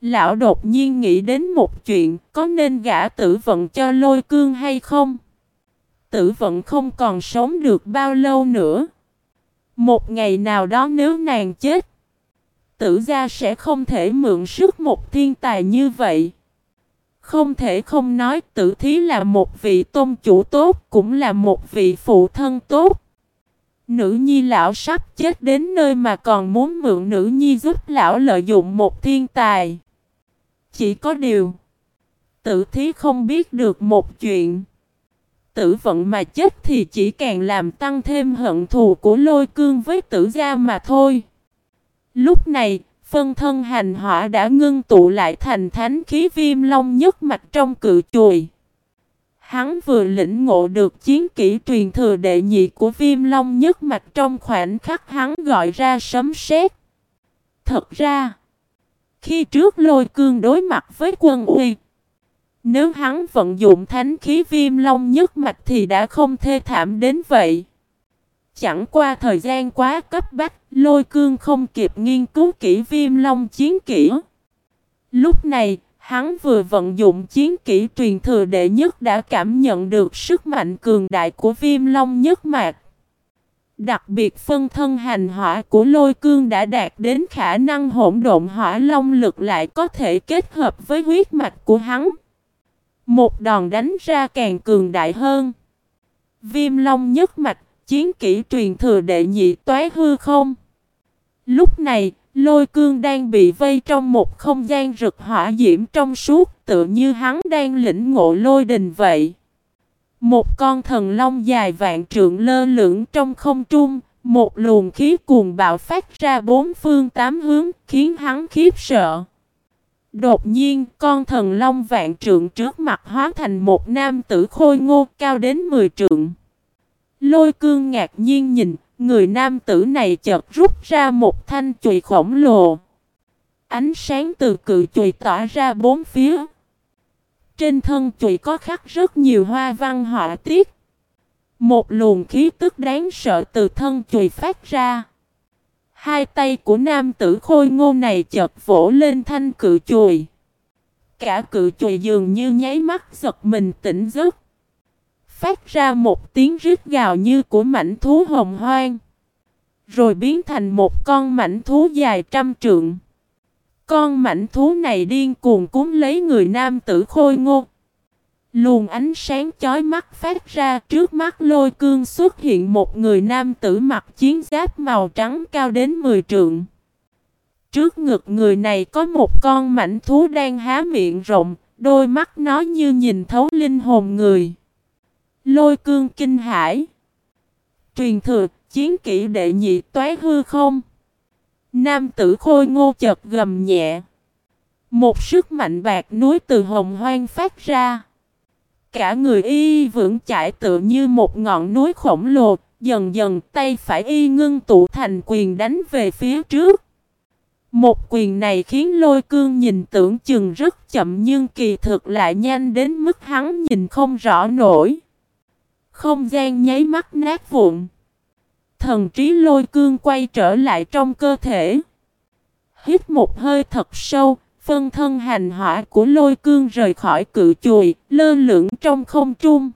Lão đột nhiên nghĩ đến một chuyện, có nên gả tử vận cho lôi cương hay không? Tử vận không còn sống được bao lâu nữa. Một ngày nào đó nếu nàng chết, tử gia sẽ không thể mượn sức một thiên tài như vậy. Không thể không nói tử thí là một vị tôn chủ tốt, cũng là một vị phụ thân tốt. Nữ nhi lão sắp chết đến nơi mà còn muốn mượn nữ nhi giúp lão lợi dụng một thiên tài. Chỉ có điều, tử thí không biết được một chuyện. Tử vận mà chết thì chỉ càng làm tăng thêm hận thù của lôi cương với tử gia mà thôi. Lúc này, phân thân hành hỏa đã ngưng tụ lại thành thánh khí viêm long nhất mạch trong cự chùi. Hắn vừa lĩnh ngộ được chiến kỹ truyền thừa đệ nhị của viêm long nhất mạch trong khoảnh khắc hắn gọi ra sấm sét. Thật ra, khi trước lôi cương đối mặt với quân uy, nếu hắn vận dụng thánh khí viêm long nhất mạch thì đã không thê thảm đến vậy. Chẳng qua thời gian quá cấp bách, lôi cương không kịp nghiên cứu kỹ viêm long chiến kỹ. Lúc này, hắn vừa vận dụng chiến kỹ truyền thừa đệ nhất đã cảm nhận được sức mạnh cường đại của viêm long nhất mạch. Đặc biệt phân thân hành hỏa của lôi cương đã đạt đến khả năng hỗn độn hỏa long lực lại có thể kết hợp với huyết mạch của hắn. Một đòn đánh ra càng cường đại hơn. Viêm long nhất mạch, chiến kỹ truyền thừa đệ nhị toái hư không. Lúc này, lôi cương đang bị vây trong một không gian rực hỏa diễm trong suốt tựa như hắn đang lĩnh ngộ lôi đình vậy. Một con thần long dài vạn trượng lơ lửng trong không trung, một luồng khí cuồng bạo phát ra bốn phương tám hướng, khiến hắn khiếp sợ. Đột nhiên, con thần long vạn trượng trước mặt hóa thành một nam tử khôi ngô cao đến 10 trượng. Lôi cương ngạc nhiên nhìn, người nam tử này chợt rút ra một thanh chùy khổng lồ. Ánh sáng từ cự chùy tỏa ra bốn phía. Trên thân chùy có khắc rất nhiều hoa văn họa tiết. Một luồng khí tức đáng sợ từ thân chùy phát ra. Hai tay của nam tử khôi ngô này chợt vỗ lên thanh cự chùy. Cả cự chùy dường như nháy mắt giật mình tỉnh giấc. Phát ra một tiếng rít gào như của mảnh thú hồng hoang. Rồi biến thành một con mảnh thú dài trăm trượng. Con mảnh thú này điên cuồng cuốn lấy người nam tử khôi ngô. Luồng ánh sáng chói mắt phát ra trước mắt lôi cương xuất hiện một người nam tử mặc chiến giáp màu trắng cao đến 10 trượng. Trước ngực người này có một con mảnh thú đang há miệng rộng, đôi mắt nó như nhìn thấu linh hồn người. Lôi cương kinh hải. Truyền thừa, chiến kỹ đệ nhị toái hư không? Nam tử khôi ngô chợt gầm nhẹ. Một sức mạnh bạc núi từ hồng hoang phát ra. Cả người y vững chãi tự như một ngọn núi khổng lồ, dần dần tay phải y ngưng tụ thành quyền đánh về phía trước. Một quyền này khiến lôi cương nhìn tưởng chừng rất chậm nhưng kỳ thực lại nhanh đến mức hắn nhìn không rõ nổi. Không gian nháy mắt nát vụn. Thần trí lôi cương quay trở lại trong cơ thể. Hít một hơi thật sâu, phân thân hành hỏa của lôi cương rời khỏi cự chùi, lơ lửng trong không trung.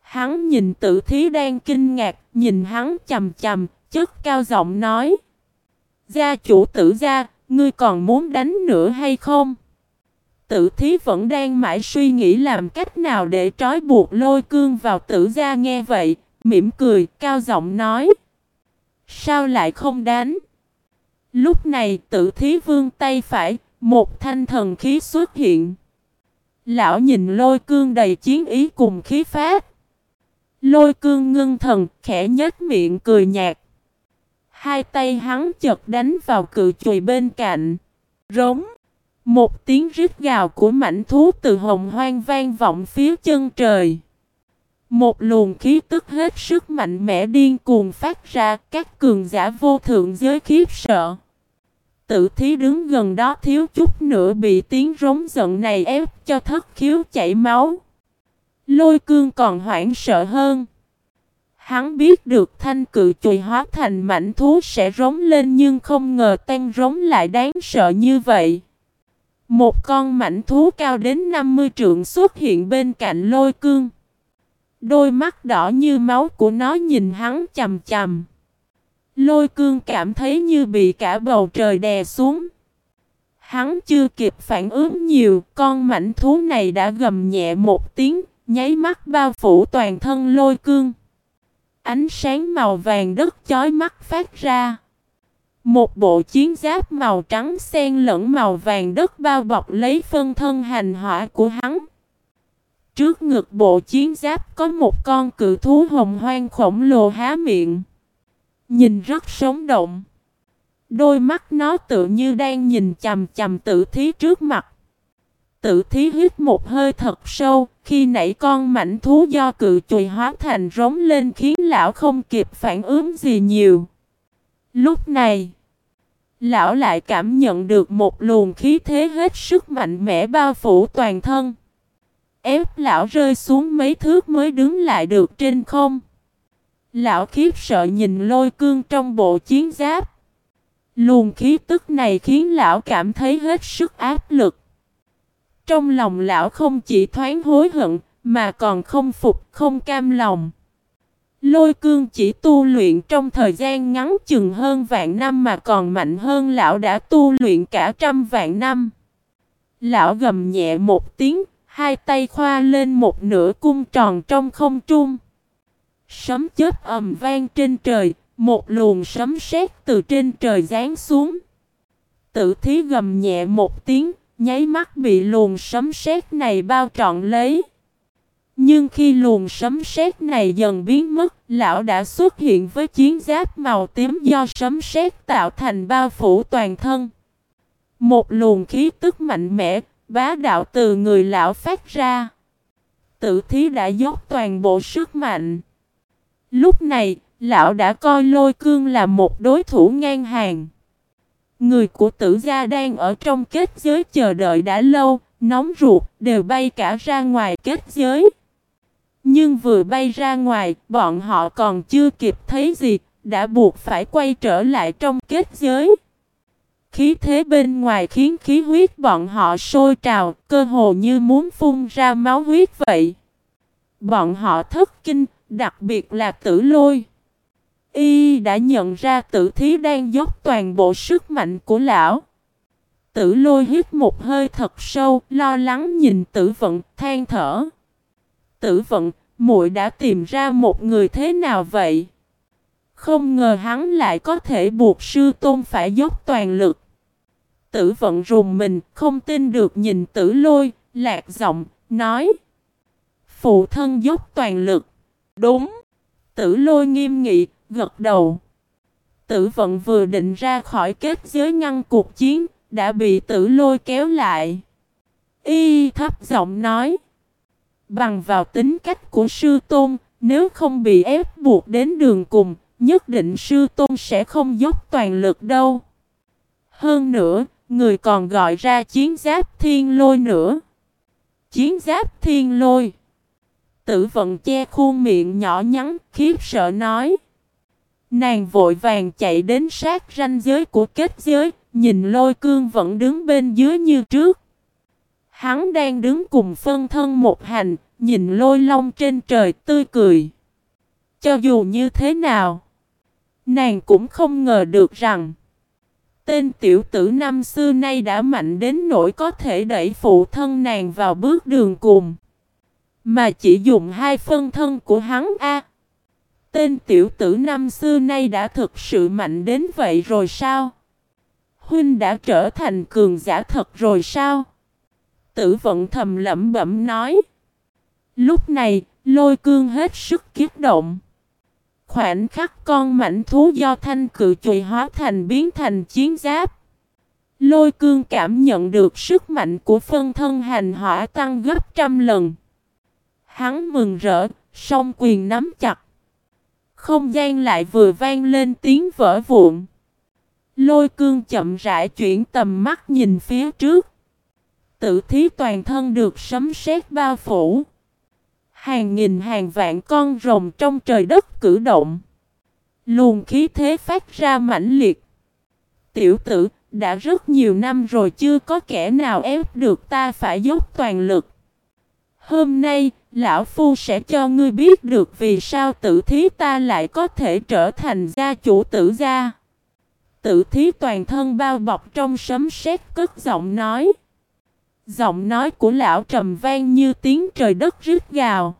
Hắn nhìn tử thí đang kinh ngạc, nhìn hắn chầm chầm, chất cao giọng nói. Gia chủ tử gia, ngươi còn muốn đánh nữa hay không? Tử thí vẫn đang mãi suy nghĩ làm cách nào để trói buộc lôi cương vào tử gia nghe vậy, mỉm cười, cao giọng nói. Sao lại không đánh? Lúc này tự thí vương tay phải, một thanh thần khí xuất hiện. Lão nhìn lôi cương đầy chiến ý cùng khí phát. Lôi cương ngưng thần, khẽ nhếch miệng cười nhạt. Hai tay hắn chật đánh vào cự chùy bên cạnh. Rống. Một tiếng rít gào của mảnh thú từ hồng hoang vang vọng phía chân trời. Một luồng khí tức hết sức mạnh mẽ điên cuồng phát ra, các cường giả vô thượng giới khiếp sợ. Tự thí đứng gần đó thiếu chút nữa bị tiếng rống giận này ép cho thất khiếu chảy máu. Lôi cương còn hoảng sợ hơn. Hắn biết được thanh cự chùi hóa thành mảnh thú sẽ rống lên nhưng không ngờ tan rống lại đáng sợ như vậy. Một con mảnh thú cao đến 50 trượng xuất hiện bên cạnh lôi cương. Đôi mắt đỏ như máu của nó nhìn hắn chầm chầm. Lôi cương cảm thấy như bị cả bầu trời đè xuống. Hắn chưa kịp phản ứng nhiều, con mảnh thú này đã gầm nhẹ một tiếng, nháy mắt bao phủ toàn thân lôi cương. Ánh sáng màu vàng đất chói mắt phát ra. Một bộ chiến giáp màu trắng xen lẫn màu vàng đất bao bọc lấy phân thân hành hỏa của hắn. Trước ngực bộ chiến giáp có một con cự thú hồng hoang khổng lồ há miệng. Nhìn rất sống động. Đôi mắt nó tự như đang nhìn chầm chầm tử thí trước mặt. Tử thí hít một hơi thật sâu, khi nãy con mảnh thú do cự chùi hóa thành rống lên khiến lão không kịp phản ứng gì nhiều. Lúc này, lão lại cảm nhận được một luồng khí thế hết sức mạnh mẽ bao phủ toàn thân. Ép lão rơi xuống mấy thước mới đứng lại được trên không. Lão khiếp sợ nhìn lôi cương trong bộ chiến giáp. Luồng khí tức này khiến lão cảm thấy hết sức áp lực. Trong lòng lão không chỉ thoáng hối hận, mà còn không phục, không cam lòng. Lôi cương chỉ tu luyện trong thời gian ngắn chừng hơn vạn năm mà còn mạnh hơn lão đã tu luyện cả trăm vạn năm. Lão gầm nhẹ một tiếng, hai tay khoa lên một nửa cung tròn trong không trung. Sấm chớp ầm vang trên trời, một luồng sấm sét từ trên trời giáng xuống. Tử thí gầm nhẹ một tiếng, nháy mắt bị luồng sấm sét này bao trọn lấy. Nhưng khi luồng sấm sét này dần biến mất, lão đã xuất hiện với chiến giáp màu tím do sấm sét tạo thành bao phủ toàn thân. Một luồng khí tức mạnh mẽ, bá đạo từ người lão phát ra. Tử thí đã dốc toàn bộ sức mạnh. Lúc này, lão đã coi lôi cương là một đối thủ ngang hàng. Người của tử gia đang ở trong kết giới chờ đợi đã lâu, nóng ruột, đều bay cả ra ngoài kết giới. Nhưng vừa bay ra ngoài, bọn họ còn chưa kịp thấy gì, đã buộc phải quay trở lại trong kết giới. Khí thế bên ngoài khiến khí huyết bọn họ sôi trào, cơ hồ như muốn phun ra máu huyết vậy. Bọn họ thất kinh, đặc biệt là tử lôi. Y đã nhận ra tử thí đang dốc toàn bộ sức mạnh của lão. Tử lôi hít một hơi thật sâu, lo lắng nhìn tử vận, than thở. Tử vận, muội đã tìm ra một người thế nào vậy? Không ngờ hắn lại có thể buộc sư tôn phải dốc toàn lực. Tử vận rùng mình, không tin được nhìn tử lôi, lạc giọng, nói. Phụ thân dốc toàn lực. Đúng. Tử lôi nghiêm nghị, gật đầu. Tử vận vừa định ra khỏi kết giới ngăn cuộc chiến, đã bị tử lôi kéo lại. Y thấp giọng nói. Bằng vào tính cách của sư tôn, nếu không bị ép buộc đến đường cùng, nhất định sư tôn sẽ không dốc toàn lực đâu. Hơn nữa, người còn gọi ra chiến giáp thiên lôi nữa. Chiến giáp thiên lôi. Tử vận che khuôn miệng nhỏ nhắn, khiếp sợ nói. Nàng vội vàng chạy đến sát ranh giới của kết giới, nhìn lôi cương vẫn đứng bên dưới như trước. Hắn đang đứng cùng phân thân một hành, nhìn lôi long trên trời tươi cười. Cho dù như thế nào, nàng cũng không ngờ được rằng tên tiểu tử năm xưa nay đã mạnh đến nỗi có thể đẩy phụ thân nàng vào bước đường cùng. Mà chỉ dùng hai phân thân của hắn A. Tên tiểu tử năm xưa nay đã thực sự mạnh đến vậy rồi sao? Huynh đã trở thành cường giả thật rồi sao? Tử vận thầm lẩm bẩm nói. Lúc này, lôi cương hết sức kiếp động. Khoảnh khắc con mảnh thú do thanh cự chùy hóa thành biến thành chiến giáp. Lôi cương cảm nhận được sức mạnh của phân thân hành hỏa tăng gấp trăm lần. Hắn mừng rỡ, song quyền nắm chặt. Không gian lại vừa vang lên tiếng vỡ vụn. Lôi cương chậm rãi chuyển tầm mắt nhìn phía trước. Tự thí toàn thân được sấm sét bao phủ. Hàng nghìn hàng vạn con rồng trong trời đất cử động. Luồng khí thế phát ra mãnh liệt. Tiểu tử, đã rất nhiều năm rồi chưa có kẻ nào ép được ta phải dốc toàn lực. Hôm nay, Lão Phu sẽ cho ngươi biết được vì sao tử thí ta lại có thể trở thành gia chủ tử gia. Tử thí toàn thân bao bọc trong sấm sét cất giọng nói. Giọng nói của lão trầm vang như tiếng trời đất rít gào.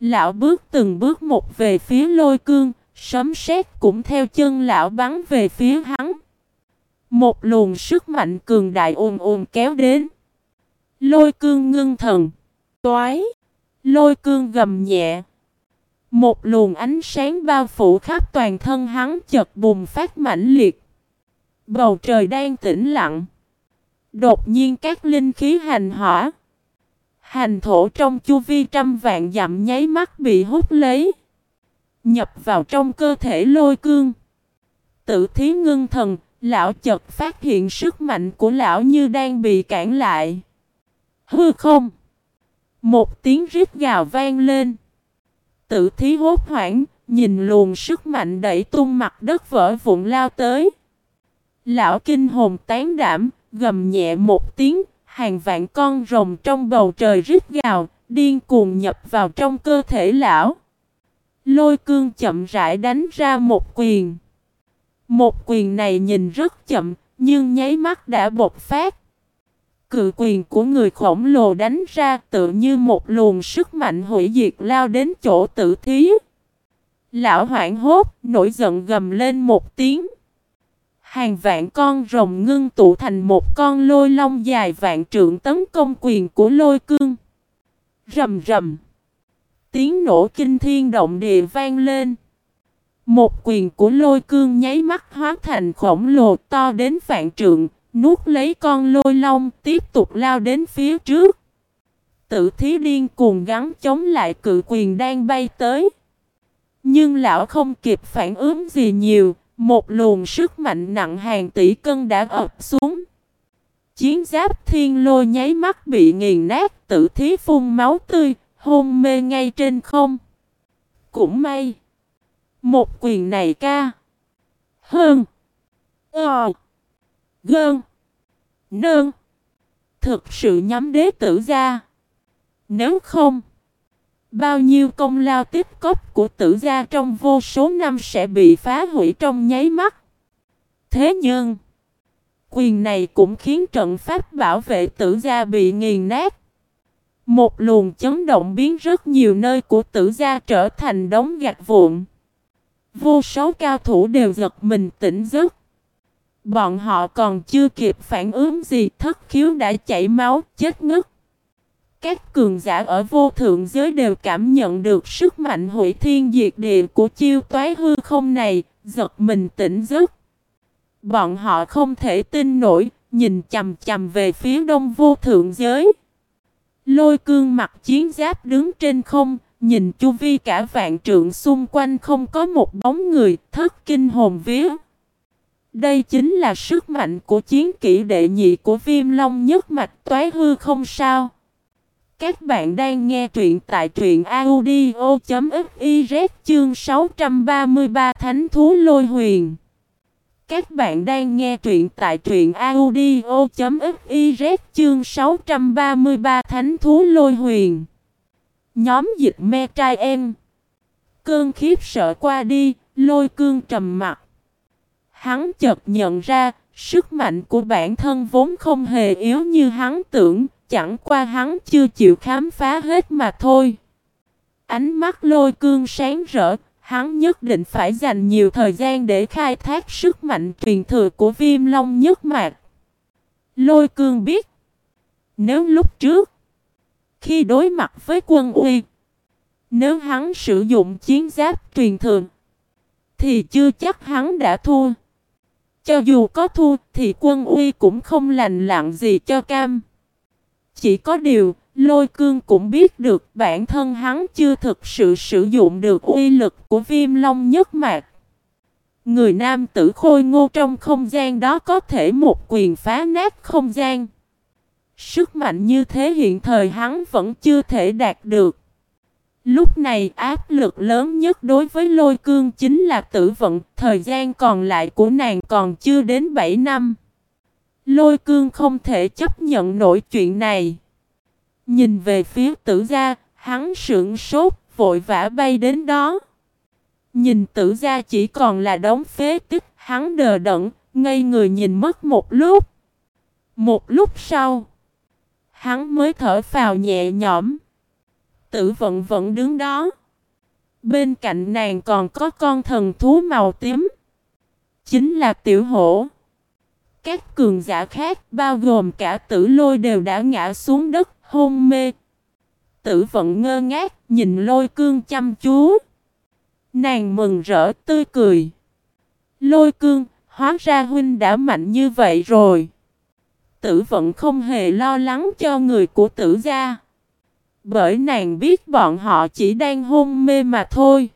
Lão bước từng bước một về phía lôi cương, sấm sét cũng theo chân lão bắn về phía hắn. Một luồng sức mạnh cường đại ồn ồn kéo đến. Lôi cương ngưng thần. Toái. Lôi cương gầm nhẹ. Một luồng ánh sáng bao phủ khắp toàn thân hắn chợt bùng phát mãnh liệt. Bầu trời đang tĩnh lặng. Đột nhiên các linh khí hành hỏa. Hành thổ trong chu vi trăm vạn dặm nháy mắt bị hút lấy. Nhập vào trong cơ thể lôi cương. Tự thí ngưng thần, lão chợt phát hiện sức mạnh của lão như đang bị cản lại. Hư không? Một tiếng rít gào vang lên. Tự thí hốt hoảng, nhìn luồng sức mạnh đẩy tung mặt đất vỡ vụn lao tới. Lão kinh hồn tán đảm, gầm nhẹ một tiếng, hàng vạn con rồng trong bầu trời rít gào, điên cuồng nhập vào trong cơ thể lão. Lôi cương chậm rãi đánh ra một quyền. Một quyền này nhìn rất chậm, nhưng nháy mắt đã bộc phát. Cự quyền của người khổng lồ đánh ra tự như một luồng sức mạnh hủy diệt lao đến chỗ tử thí. Lão hoảng hốt, nổi giận gầm lên một tiếng. Hàng vạn con rồng ngưng tụ thành một con lôi long dài vạn trượng tấn công quyền của lôi cương. Rầm rầm. Tiếng nổ kinh thiên động địa vang lên. Một quyền của lôi cương nháy mắt hóa thành khổng lồ to đến vạn trượng, nuốt lấy con lôi long tiếp tục lao đến phía trước. Tử thí điên cuồng gắn chống lại cự quyền đang bay tới. Nhưng lão không kịp phản ứng gì nhiều, một luồng sức mạnh nặng hàng tỷ cân đã ập xuống. Chiến giáp thiên lôi nháy mắt bị nghiền nát, tử thí phun máu tươi, hôn mê ngay trên không. Cũng may. Một quyền này ca. Hơn. Ờ. Gơn. Nơn. Thực sự nhắm đế tử ra. Nếu không. Bao nhiêu công lao tiếp cốc của tử gia trong vô số năm sẽ bị phá hủy trong nháy mắt. Thế nhưng, quyền này cũng khiến trận pháp bảo vệ tử gia bị nghiền nát. Một luồng chấn động biến rất nhiều nơi của tử gia trở thành đống gạch vụn. Vô số cao thủ đều giật mình tỉnh giấc. Bọn họ còn chưa kịp phản ứng gì thất khiếu đã chảy máu chết ngất. Các cường giả ở vô thượng giới đều cảm nhận được sức mạnh hủy thiên diệt địa của chiêu toái hư không này, giật mình tỉnh giấc. Bọn họ không thể tin nổi, nhìn chầm chầm về phía đông vô thượng giới. Lôi cương mặt chiến giáp đứng trên không, nhìn chu vi cả vạn trượng xung quanh không có một bóng người, thất kinh hồn vía. Đây chính là sức mạnh của chiến kỹ đệ nhị của viêm long nhất mạch toái hư không sao. Các bạn đang nghe truyện tại truyện audio.fiz chương 633 Thánh Thú Lôi Huyền. Các bạn đang nghe truyện tại truyện audio.fiz chương 633 Thánh Thú Lôi Huyền. Nhóm dịch me trai em. Cơn khiếp sợ qua đi, lôi cương trầm mặt. Hắn chợt nhận ra, sức mạnh của bản thân vốn không hề yếu như hắn tưởng, chẳng qua hắn chưa chịu khám phá hết mà thôi. Ánh mắt lôi cương sáng rỡ, hắn nhất định phải dành nhiều thời gian để khai thác sức mạnh truyền thừa của viêm long nhất mạc. Lôi cương biết, nếu lúc trước, khi đối mặt với quân uy, nếu hắn sử dụng chiến giáp truyền thừa, thì chưa chắc hắn đã thua. Cho dù có thua thì quân uy cũng không lành lặng gì cho cam. Chỉ có điều, lôi cương cũng biết được bản thân hắn chưa thực sự sử dụng được uy lực của viêm long nhất mạc. Người nam tử khôi ngô trong không gian đó có thể một quyền phá nát không gian. Sức mạnh như thế hiện thời hắn vẫn chưa thể đạt được. Lúc này áp lực lớn nhất đối với lôi cương chính là tử vận, thời gian còn lại của nàng còn chưa đến 7 năm. Lôi cương không thể chấp nhận nổi chuyện này. Nhìn về phía tử gia, hắn sững sốt, vội vã bay đến đó. Nhìn tử gia chỉ còn là đống phế tích, hắn đờ đẫn, ngây người nhìn mất một lúc. Một lúc sau, hắn mới thở phào nhẹ nhõm. Tử vận vẫn đứng đó. Bên cạnh nàng còn có con thần thú màu tím. Chính là tiểu hổ. Các cường giả khác bao gồm cả tử lôi đều đã ngã xuống đất hôn mê. Tử vận ngơ ngác nhìn lôi cương chăm chú. Nàng mừng rỡ tươi cười. Lôi cương, hóa ra huynh đã mạnh như vậy rồi. Tử vận không hề lo lắng cho người của tử gia. Bởi nàng biết bọn họ chỉ đang hôn mê mà thôi.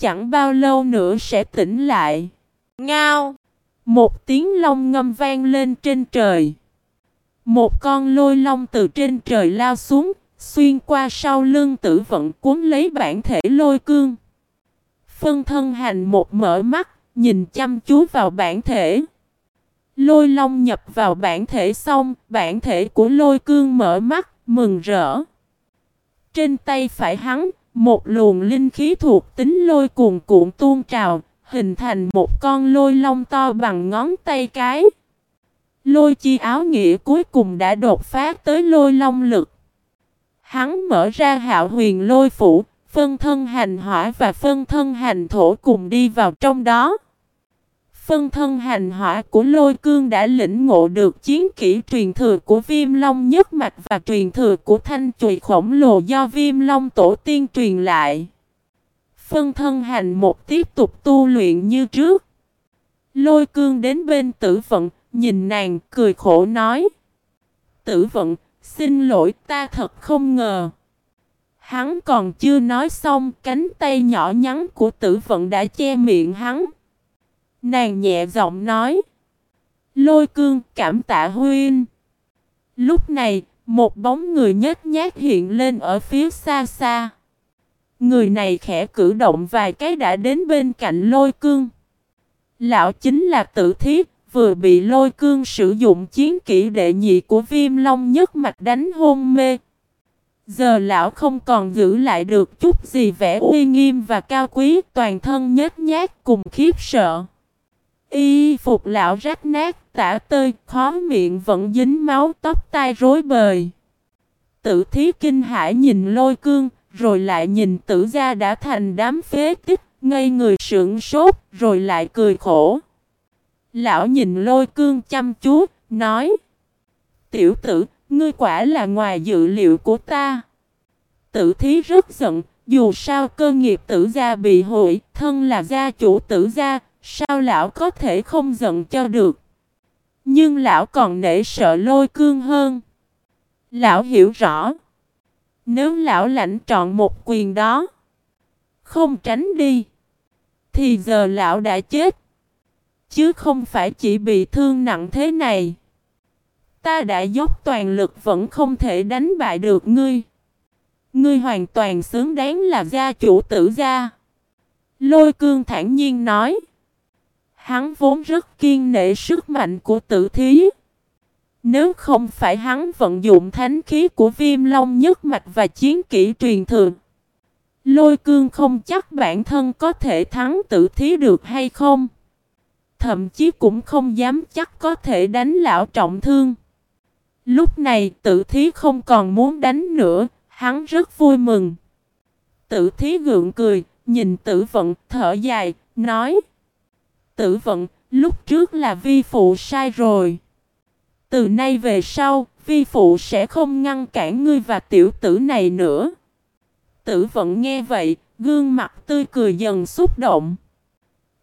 Chẳng bao lâu nữa sẽ tỉnh lại. Ngao! Một tiếng long ngâm vang lên trên trời. Một con lôi long từ trên trời lao xuống, xuyên qua sau lưng tử vận cuốn lấy bản thể lôi cương. Phân thân hành một mở mắt, nhìn chăm chú vào bản thể. Lôi long nhập vào bản thể xong, bản thể của lôi cương mở mắt, mừng rỡ. Trên tay phải hắn, một luồng linh khí thuộc tính lôi cuồn cuộn tuôn trào, hình thành một con lôi long to bằng ngón tay cái. Lôi chi áo nghĩa cuối cùng đã đột phá tới lôi long lực. Hắn mở ra hạo huyền lôi phủ, phân thân hành hỏa và phân thân hành thổ cùng đi vào trong đó. Phân thân hành hỏa của lôi cương đã lĩnh ngộ được chiến kỹ truyền thừa của viêm long nhất mạch và truyền thừa của thanh chùy khổng lồ do viêm long tổ tiên truyền lại. Phân thân hành một tiếp tục tu luyện như trước. Lôi cương đến bên tử vận, nhìn nàng cười khổ nói. Tử vận, xin lỗi ta thật không ngờ. Hắn còn chưa nói xong, cánh tay nhỏ nhắn của tử vận đã che miệng hắn. Nàng nhẹ giọng nói. Lôi cương cảm tạ huyên. Lúc này, một bóng người nhếch nhác hiện lên ở phía xa xa. Người này khẽ cử động vài cái đã đến bên cạnh lôi cương. Lão chính là tử thiết, vừa bị lôi cương sử dụng chiến kỹ đệ nhị của viêm long nhất mặt đánh hôn mê. Giờ lão không còn giữ lại được chút gì vẻ uy nghiêm và cao quý toàn thân nhếch nhác cùng khiếp sợ. Y phục lão rách nát, tả tơi, khó miệng vẫn dính máu tóc tai rối bời. Tử thí kinh hải nhìn lôi cương, rồi lại nhìn tử gia đã thành đám phế tích, ngây người sững sốt, rồi lại cười khổ. Lão nhìn lôi cương chăm chú, nói Tiểu tử, ngươi quả là ngoài dự liệu của ta. Tử thí rất giận, dù sao cơ nghiệp tử gia bị hủy, thân là gia chủ tử gia, sao lão có thể không giận cho được. Nhưng lão còn nể sợ lôi cương hơn. Lão hiểu rõ. Nếu lão lãnh trọn một quyền đó, không tránh đi, thì giờ lão đã chết. Chứ không phải chỉ bị thương nặng thế này. Ta đã dốc toàn lực vẫn không thể đánh bại được ngươi. Ngươi hoàn toàn xứng đáng là gia chủ tử gia. Lôi cương thản nhiên nói. Hắn vốn rất kiên nể sức mạnh của tử thí. Nếu không phải hắn vận dụng thánh khí của viêm long nhất mạch và chiến kỹ truyền thường. Lôi cương không chắc bản thân có thể thắng tử thí được hay không. Thậm chí cũng không dám chắc có thể đánh lão trọng thương. Lúc này tử thí không còn muốn đánh nữa, hắn rất vui mừng. Tử thí gượng cười, nhìn tử vận, thở dài, nói. Tử vận, lúc trước là vi phụ sai rồi. Từ nay về sau, vi phụ sẽ không ngăn cản ngươi và tiểu tử này nữa. Tử vận nghe vậy, gương mặt tươi cười dần xúc động.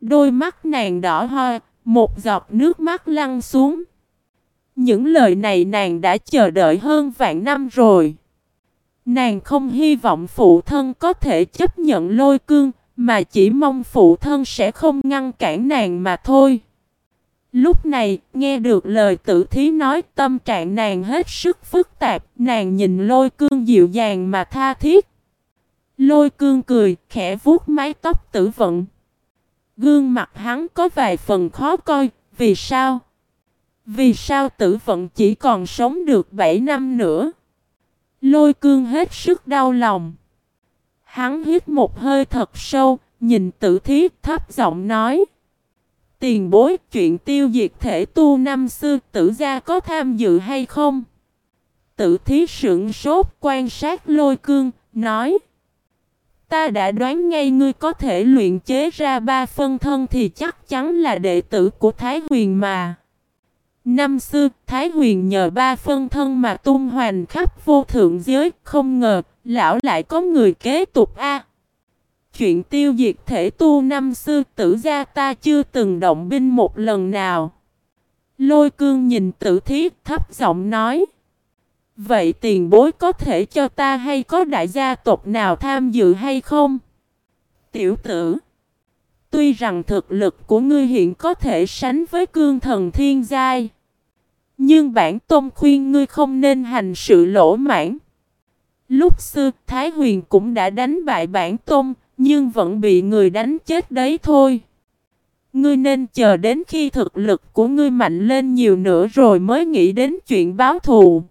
Đôi mắt nàng đỏ hoa, một giọt nước mắt lăn xuống. Những lời này nàng đã chờ đợi hơn vạn năm rồi. Nàng không hy vọng phụ thân có thể chấp nhận lôi cương, mà chỉ mong phụ thân sẽ không ngăn cản nàng mà thôi. Lúc này, nghe được lời tử thí nói tâm trạng nàng hết sức phức tạp, nàng nhìn lôi cương dịu dàng mà tha thiết. Lôi cương cười, khẽ vuốt mái tóc tử vận. Gương mặt hắn có vài phần khó coi, vì sao? Vì sao tử vận chỉ còn sống được 7 năm nữa? Lôi cương hết sức đau lòng. Hắn hít một hơi thật sâu, nhìn tử thí thấp giọng nói. Tiền bối chuyện tiêu diệt thể tu năm xưa tử gia có tham dự hay không? Tử thí sững sốt quan sát lôi cương, nói. Ta đã đoán ngay ngươi có thể luyện chế ra ba phân thân thì chắc chắn là đệ tử của Thái Huyền mà. Năm xưa, Thái Huyền nhờ ba phân thân mà tung hoành khắp vô thượng giới, không ngờ, lão lại có người kế tục a. Chuyện tiêu diệt thể tu năm sư tử gia ta chưa từng động binh một lần nào. Lôi cương nhìn tử thiết thấp giọng nói. Vậy tiền bối có thể cho ta hay có đại gia tộc nào tham dự hay không? Tiểu tử, Tuy rằng thực lực của ngươi hiện có thể sánh với cương thần thiên giai, Nhưng bản tôn khuyên ngươi không nên hành sự lỗ mãn Lúc xưa, Thái Huyền cũng đã đánh bại bản tôn nhưng vẫn bị người đánh chết đấy thôi Ngươi nên chờ đến khi thực lực của ngươi mạnh lên nhiều nữa rồi mới nghĩ đến chuyện báo thù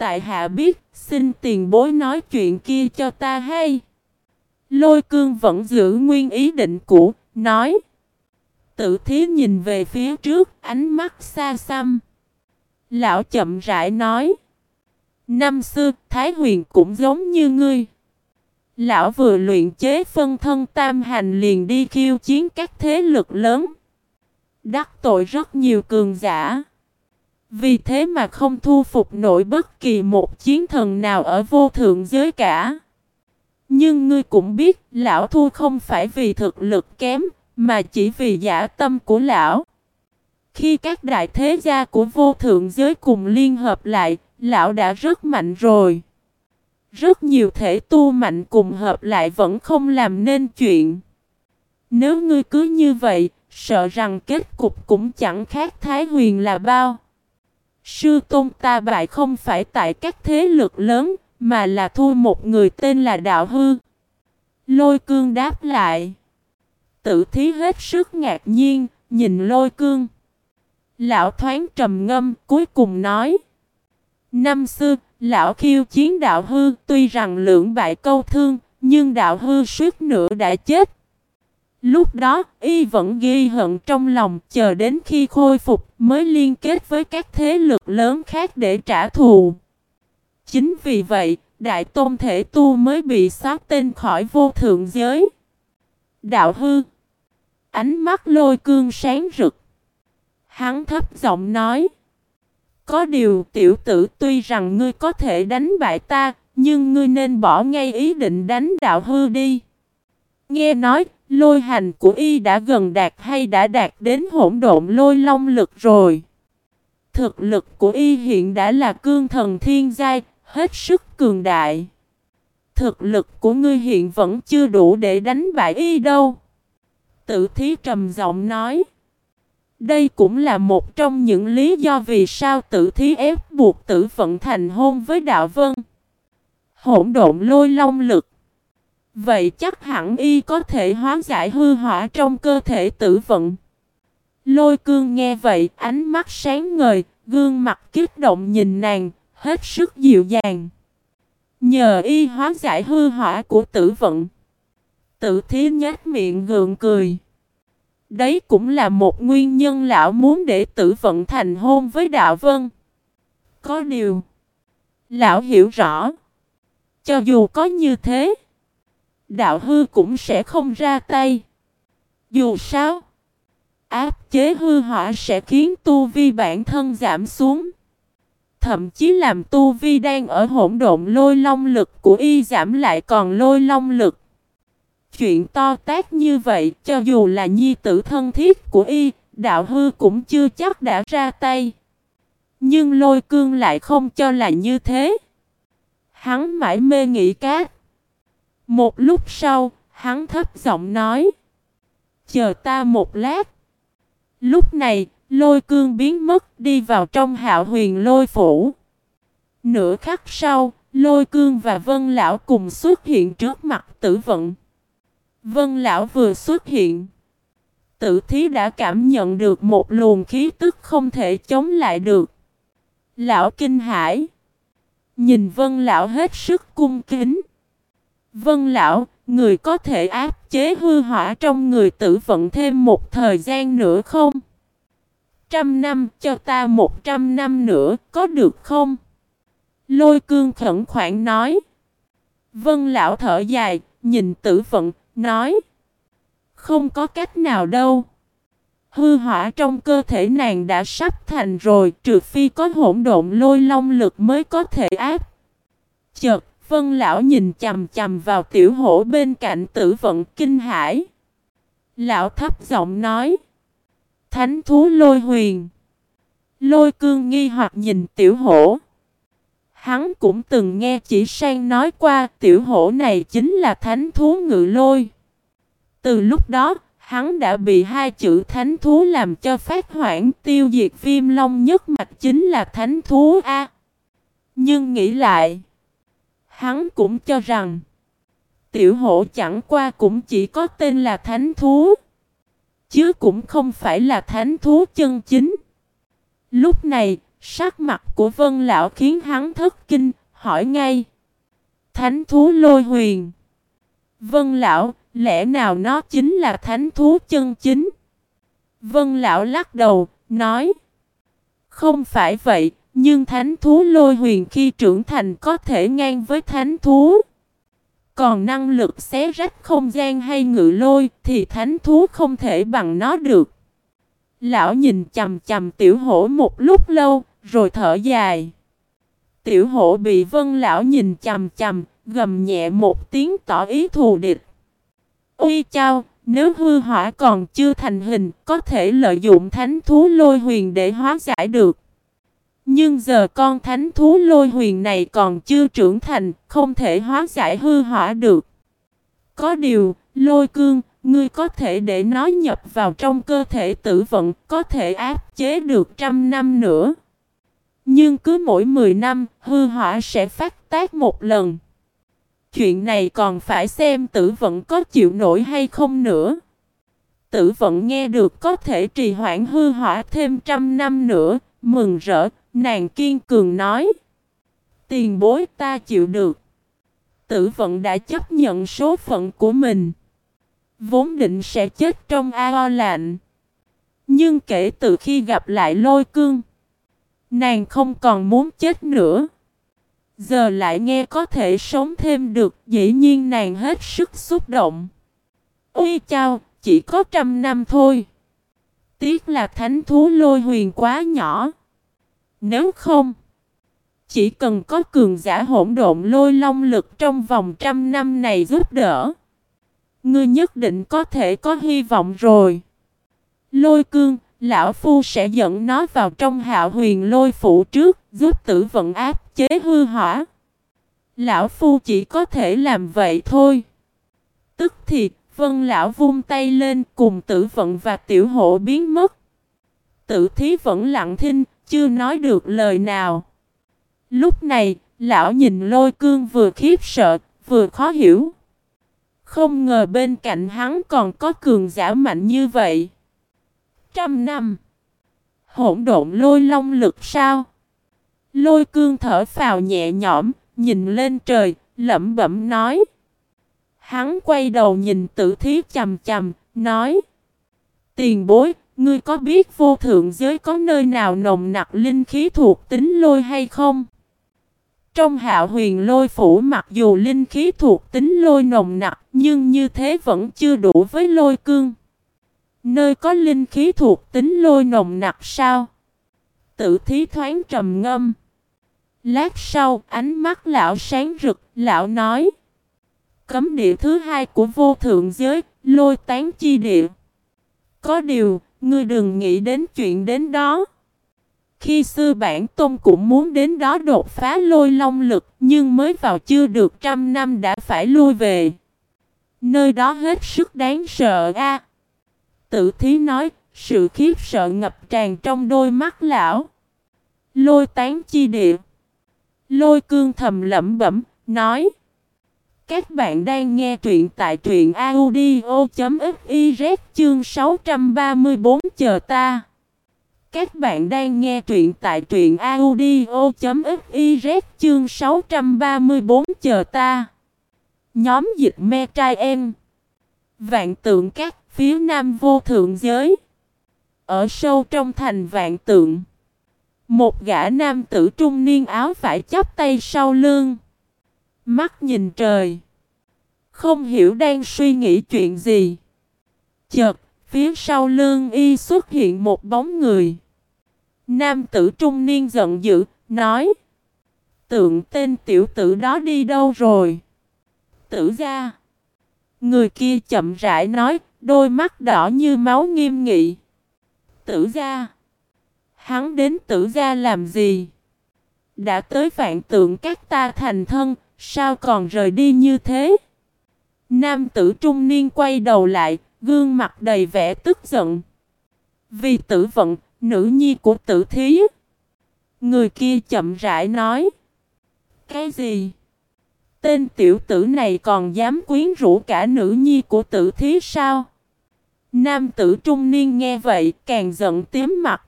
tại hạ biết, xin tiền bối nói chuyện kia cho ta hay. Lôi cương vẫn giữ nguyên ý định cũ, nói. Tự thí nhìn về phía trước, ánh mắt xa xăm. Lão chậm rãi nói. Năm xưa, Thái Huyền cũng giống như ngươi. Lão vừa luyện chế phân thân tam hành liền đi khiêu chiến các thế lực lớn. Đắc tội rất nhiều cường giả. Vì thế mà không thu phục nổi bất kỳ một chiến thần nào ở vô thượng giới cả. Nhưng ngươi cũng biết, lão thu không phải vì thực lực kém, mà chỉ vì giả tâm của lão. Khi các đại thế gia của vô thượng giới cùng liên hợp lại, lão đã rất mạnh rồi. Rất nhiều thể tu mạnh cùng hợp lại vẫn không làm nên chuyện. Nếu ngươi cứ như vậy, sợ rằng kết cục cũng chẳng khác Thái Huyền là bao. Sư tôn ta bại không phải tại các thế lực lớn, mà là thua một người tên là Đạo Hư. Lôi cương đáp lại. Tử thí hết sức ngạc nhiên, nhìn lôi cương. Lão thoáng trầm ngâm, cuối cùng nói. Năm xưa, lão khiêu chiến đạo hư, tuy rằng lưỡng bại câu thương, nhưng đạo hư suýt nữa đã chết. Lúc đó, y vẫn ghi hận trong lòng, chờ đến khi khôi phục mới liên kết với các thế lực lớn khác để trả thù. Chính vì vậy, Đại Tôn Thể Tu mới bị xóa tên khỏi vô thượng giới. Đạo hư Ánh mắt lôi cương sáng rực. Hắn thấp giọng nói. Có điều tiểu tử tuy rằng ngươi có thể đánh bại ta, nhưng ngươi nên bỏ ngay ý định đánh đạo hư đi. Nghe nói, lôi hành của y đã gần đạt hay đã đạt đến hỗn độn lôi long lực rồi. Thực lực của y hiện đã là cương thần thiên giai, hết sức cường đại. Thực lực của ngươi hiện vẫn chưa đủ để đánh bại y đâu. Tử thí trầm giọng nói. Đây cũng là một trong những lý do vì sao tử thí ép buộc tử vận thành hôn với đạo vân. Hỗn độn lôi long lực. Vậy chắc hẳn y có thể hóa giải hư hỏa trong cơ thể tử vận. Lôi cương nghe vậy, ánh mắt sáng ngời, gương mặt kích động nhìn nàng, hết sức dịu dàng. Nhờ y hóa giải hư hỏa của tử vận. Tử thí nhếch miệng gượng cười. Đấy cũng là một nguyên nhân lão muốn để tử vận thành hôn với đạo vân. Có điều, lão hiểu rõ. Cho dù có như thế, đạo hư cũng sẽ không ra tay. Dù sao, áp chế hư hỏa sẽ khiến tu vi bản thân giảm xuống. Thậm chí làm tu vi đang ở hỗn độn lôi long lực của y giảm lại còn lôi long lực. Chuyện to tác như vậy cho dù là nhi tử thân thiết của y, đạo hư cũng chưa chắc đã ra tay. Nhưng lôi cương lại không cho là như thế. Hắn mãi mê nghĩ cát. Một lúc sau, hắn thấp giọng nói. Chờ ta một lát. Lúc này, lôi cương biến mất đi vào trong hạo huyền lôi phủ. Nửa khắc sau, lôi cương và vân lão cùng xuất hiện trước mặt tử vận. Vân lão vừa xuất hiện. Tử thí đã cảm nhận được một luồng khí tức không thể chống lại được. Lão kinh hải. Nhìn vân lão hết sức cung kính. Vân lão, người có thể áp chế hư hỏa trong người tử vận thêm một thời gian nữa không? Trăm năm cho ta một trăm năm nữa, có được không? Lôi cương khẩn khoản nói. Vân lão thở dài, nhìn tử vận, nói. Không có cách nào đâu. Hư hỏa trong cơ thể nàng đã sắp thành rồi, trừ phi có hỗn độn lôi long lực mới có thể áp. Chợt, Vân lão nhìn chầm chầm vào tiểu hổ bên cạnh tử vận kinh hải. Lão thấp giọng nói. Thánh thú lôi huyền. Lôi cương nghi hoặc nhìn tiểu hổ. Hắn cũng từng nghe chỉ sang nói qua tiểu hổ này chính là thánh thú ngự lôi. Từ lúc đó, hắn đã bị hai chữ thánh thú làm cho phát hoảng tiêu diệt viêm long nhất mạch chính là thánh thú A. Nhưng nghĩ lại, hắn cũng cho rằng tiểu hổ chẳng qua cũng chỉ có tên là thánh thú, chứ cũng không phải là thánh thú chân chính. Lúc này, sắc mặt của vân lão khiến hắn thất kinh, hỏi ngay. Thánh thú lôi huyền. Vân lão, lẽ nào nó chính là thánh thú chân chính? Vân lão lắc đầu, nói. Không phải vậy, nhưng thánh thú lôi huyền khi trưởng thành có thể ngang với thánh thú. Còn năng lực xé rách không gian hay ngự lôi thì thánh thú không thể bằng nó được. Lão nhìn chầm chầm tiểu hổ một lúc lâu, rồi thở dài. Tiểu hổ bị vân lão nhìn chầm chầm, gầm nhẹ một tiếng tỏ ý thù địch. Uy chao, nếu hư hỏa còn chưa thành hình, có thể lợi dụng thánh thú lôi huyền để hóa giải được. Nhưng giờ con thánh thú lôi huyền này còn chưa trưởng thành, không thể hóa giải hư hỏa được. Có điều, lôi cương, ngươi có thể để nó nhập vào trong cơ thể tử vận, có thể áp chế được trăm năm nữa. Nhưng cứ mỗi 10 năm, hư hỏa sẽ phát tác một lần. Chuyện này còn phải xem tử vận có chịu nổi hay không nữa. Tử vận nghe được có thể trì hoãn hư hỏa thêm trăm năm nữa, mừng rỡ, nàng kiên cường nói. Tiền bối ta chịu được. Tử vận đã chấp nhận số phận của mình. Vốn định sẽ chết trong ao lạnh. Nhưng kể từ khi gặp lại lôi cương, nàng không còn muốn chết nữa. Giờ lại nghe có thể sống thêm được, dĩ nhiên nàng hết sức xúc động. Ôi chao, chỉ có trăm năm thôi. Tiếc là thánh thú lôi huyền quá nhỏ. Nếu không, chỉ cần có cường giả hỗn độn lôi long lực trong vòng trăm năm này giúp đỡ. Ngươi nhất định có thể có hy vọng rồi. Lôi cương, lão phu sẽ dẫn nó vào trong hạo huyền lôi phủ trước, giúp tử vận áp chế hư hỏa. Lão phu chỉ có thể làm vậy thôi. Tức thì, vân lão vung tay lên cùng tử vận và tiểu hộ biến mất. Tử thí vẫn lặng thinh, chưa nói được lời nào. Lúc này, lão nhìn lôi cương vừa khiếp sợ, vừa khó hiểu. Không ngờ bên cạnh hắn còn có cường giả mạnh như vậy. Trăm năm. Hỗn độn lôi long lực sao? Lôi cương thở phào nhẹ nhõm, nhìn lên trời, lẩm bẩm nói. Hắn quay đầu nhìn tử thí chầm chầm, nói. Tiền bối, ngươi có biết vô thượng giới có nơi nào nồng nặc linh khí thuộc tính lôi hay không? Trong hạo huyền lôi phủ mặc dù linh khí thuộc tính lôi nồng nặc, nhưng như thế vẫn chưa đủ với lôi cương. Nơi có linh khí thuộc tính lôi nồng nặc sao? Tự thí thoáng trầm ngâm. Lát sau, ánh mắt lão sáng rực, lão nói. Cấm địa thứ hai của vô thượng giới, lôi tán chi địa. Có điều, ngươi đừng nghĩ đến chuyện đến đó. Khi sư bản tôn cũng muốn đến đó đột phá lôi long lực, nhưng mới vào chưa được trăm năm đã phải lui về. Nơi đó hết sức đáng sợ a. Tự thí nói, sự khiếp sợ ngập tràn trong đôi mắt lão. Lôi tán chi địa. Lôi cương thầm lẩm bẩm, nói. Các bạn đang nghe truyện tại truyện audio.fiz chương 634 chờ ta. Các bạn đang nghe truyện tại truyện audio.fiz chương 634 chờ ta. Nhóm dịch me trai em. Vạn tượng các phía nam vô thượng giới. Ở sâu trong thành vạn tượng. Một gã nam tử trung niên áo phải chắp tay sau lưng. Mắt nhìn trời. Không hiểu đang suy nghĩ chuyện gì. Chợt, phía sau lưng y xuất hiện một bóng người. Nam tử trung niên giận dữ, nói. Tượng tên tiểu tử đó đi đâu rồi? Tử ra. Người kia chậm rãi nói, đôi mắt đỏ như máu nghiêm nghị. Tử gia, Hắn đến tử gia làm gì? Đã tới vạn tượng các ta thành thân, sao còn rời đi như thế? Nam tử trung niên quay đầu lại, gương mặt đầy vẻ tức giận. Vì tử vận, nữ nhi của tử thí. Người kia chậm rãi nói. Cái gì? Tên tiểu tử này còn dám quyến rũ cả nữ nhi của tử thí sao? Nam tử trung niên nghe vậy càng giận tím mặt.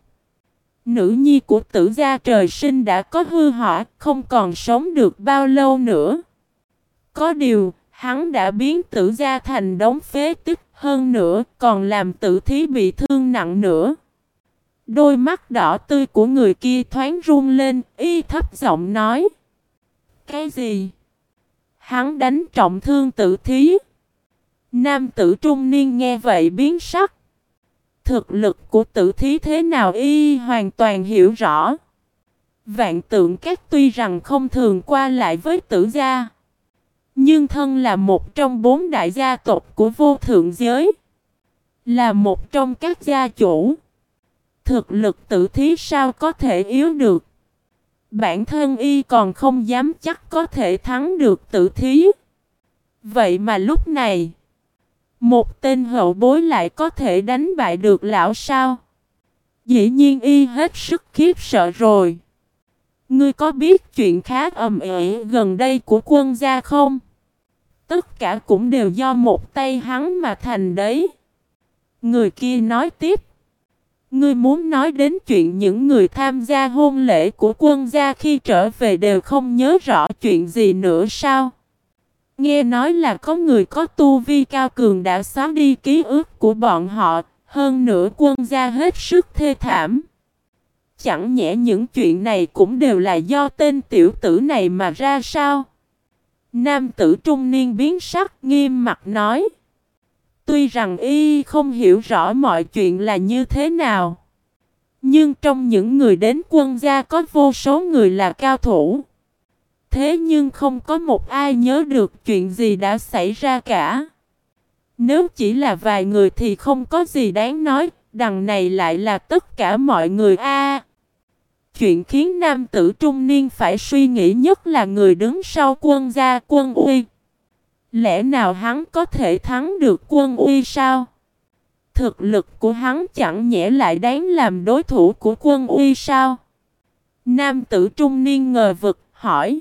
Nữ nhi của tử gia trời sinh đã có hư hỏa không còn sống được bao lâu nữa. Có điều, hắn đã biến tử gia thành đống phế tích hơn nữa, còn làm tử thí bị thương nặng nữa. Đôi mắt đỏ tươi của người kia thoáng run lên, y thấp giọng nói. Cái gì? Hắn đánh trọng thương tử thí. Nam tử trung niên nghe vậy biến sắc. Thực lực của tử thí thế nào y hoàn toàn hiểu rõ. Vạn tượng các tuy rằng không thường qua lại với tử gia. Nhưng thân là một trong bốn đại gia tộc của vô thượng giới. Là một trong các gia chủ. Thực lực tử thí sao có thể yếu được. Bản thân y còn không dám chắc có thể thắng được tử thí. Vậy mà lúc này, một tên hậu bối lại có thể đánh bại được lão sao? Dĩ nhiên y hết sức khiếp sợ rồi. Ngươi có biết chuyện khá ầm ĩ gần đây của quân gia không? Tất cả cũng đều do một tay hắn mà thành đấy. Người kia nói tiếp. Ngươi muốn nói đến chuyện những người tham gia hôn lễ của quân gia khi trở về đều không nhớ rõ chuyện gì nữa sao? Nghe nói là có người có tu vi cao cường đã xóa đi ký ức của bọn họ, hơn nữa quân gia hết sức thê thảm. Chẳng nhẽ những chuyện này cũng đều là do tên tiểu tử này mà ra sao? Nam tử trung niên biến sắc nghiêm mặt nói. Tuy rằng y không hiểu rõ mọi chuyện là như thế nào. Nhưng trong những người đến quân gia có vô số người là cao thủ. Thế nhưng không có một ai nhớ được chuyện gì đã xảy ra cả. Nếu chỉ là vài người thì không có gì đáng nói, đằng này lại là tất cả mọi người a. chuyện khiến nam tử trung niên phải suy nghĩ nhất là người đứng sau quân gia quân uy. Lẽ nào hắn có thể thắng được quân uy sao? Thực lực của hắn chẳng nhẽ lại đáng làm đối thủ của quân uy sao? Nam tử trung niên ngờ vực hỏi.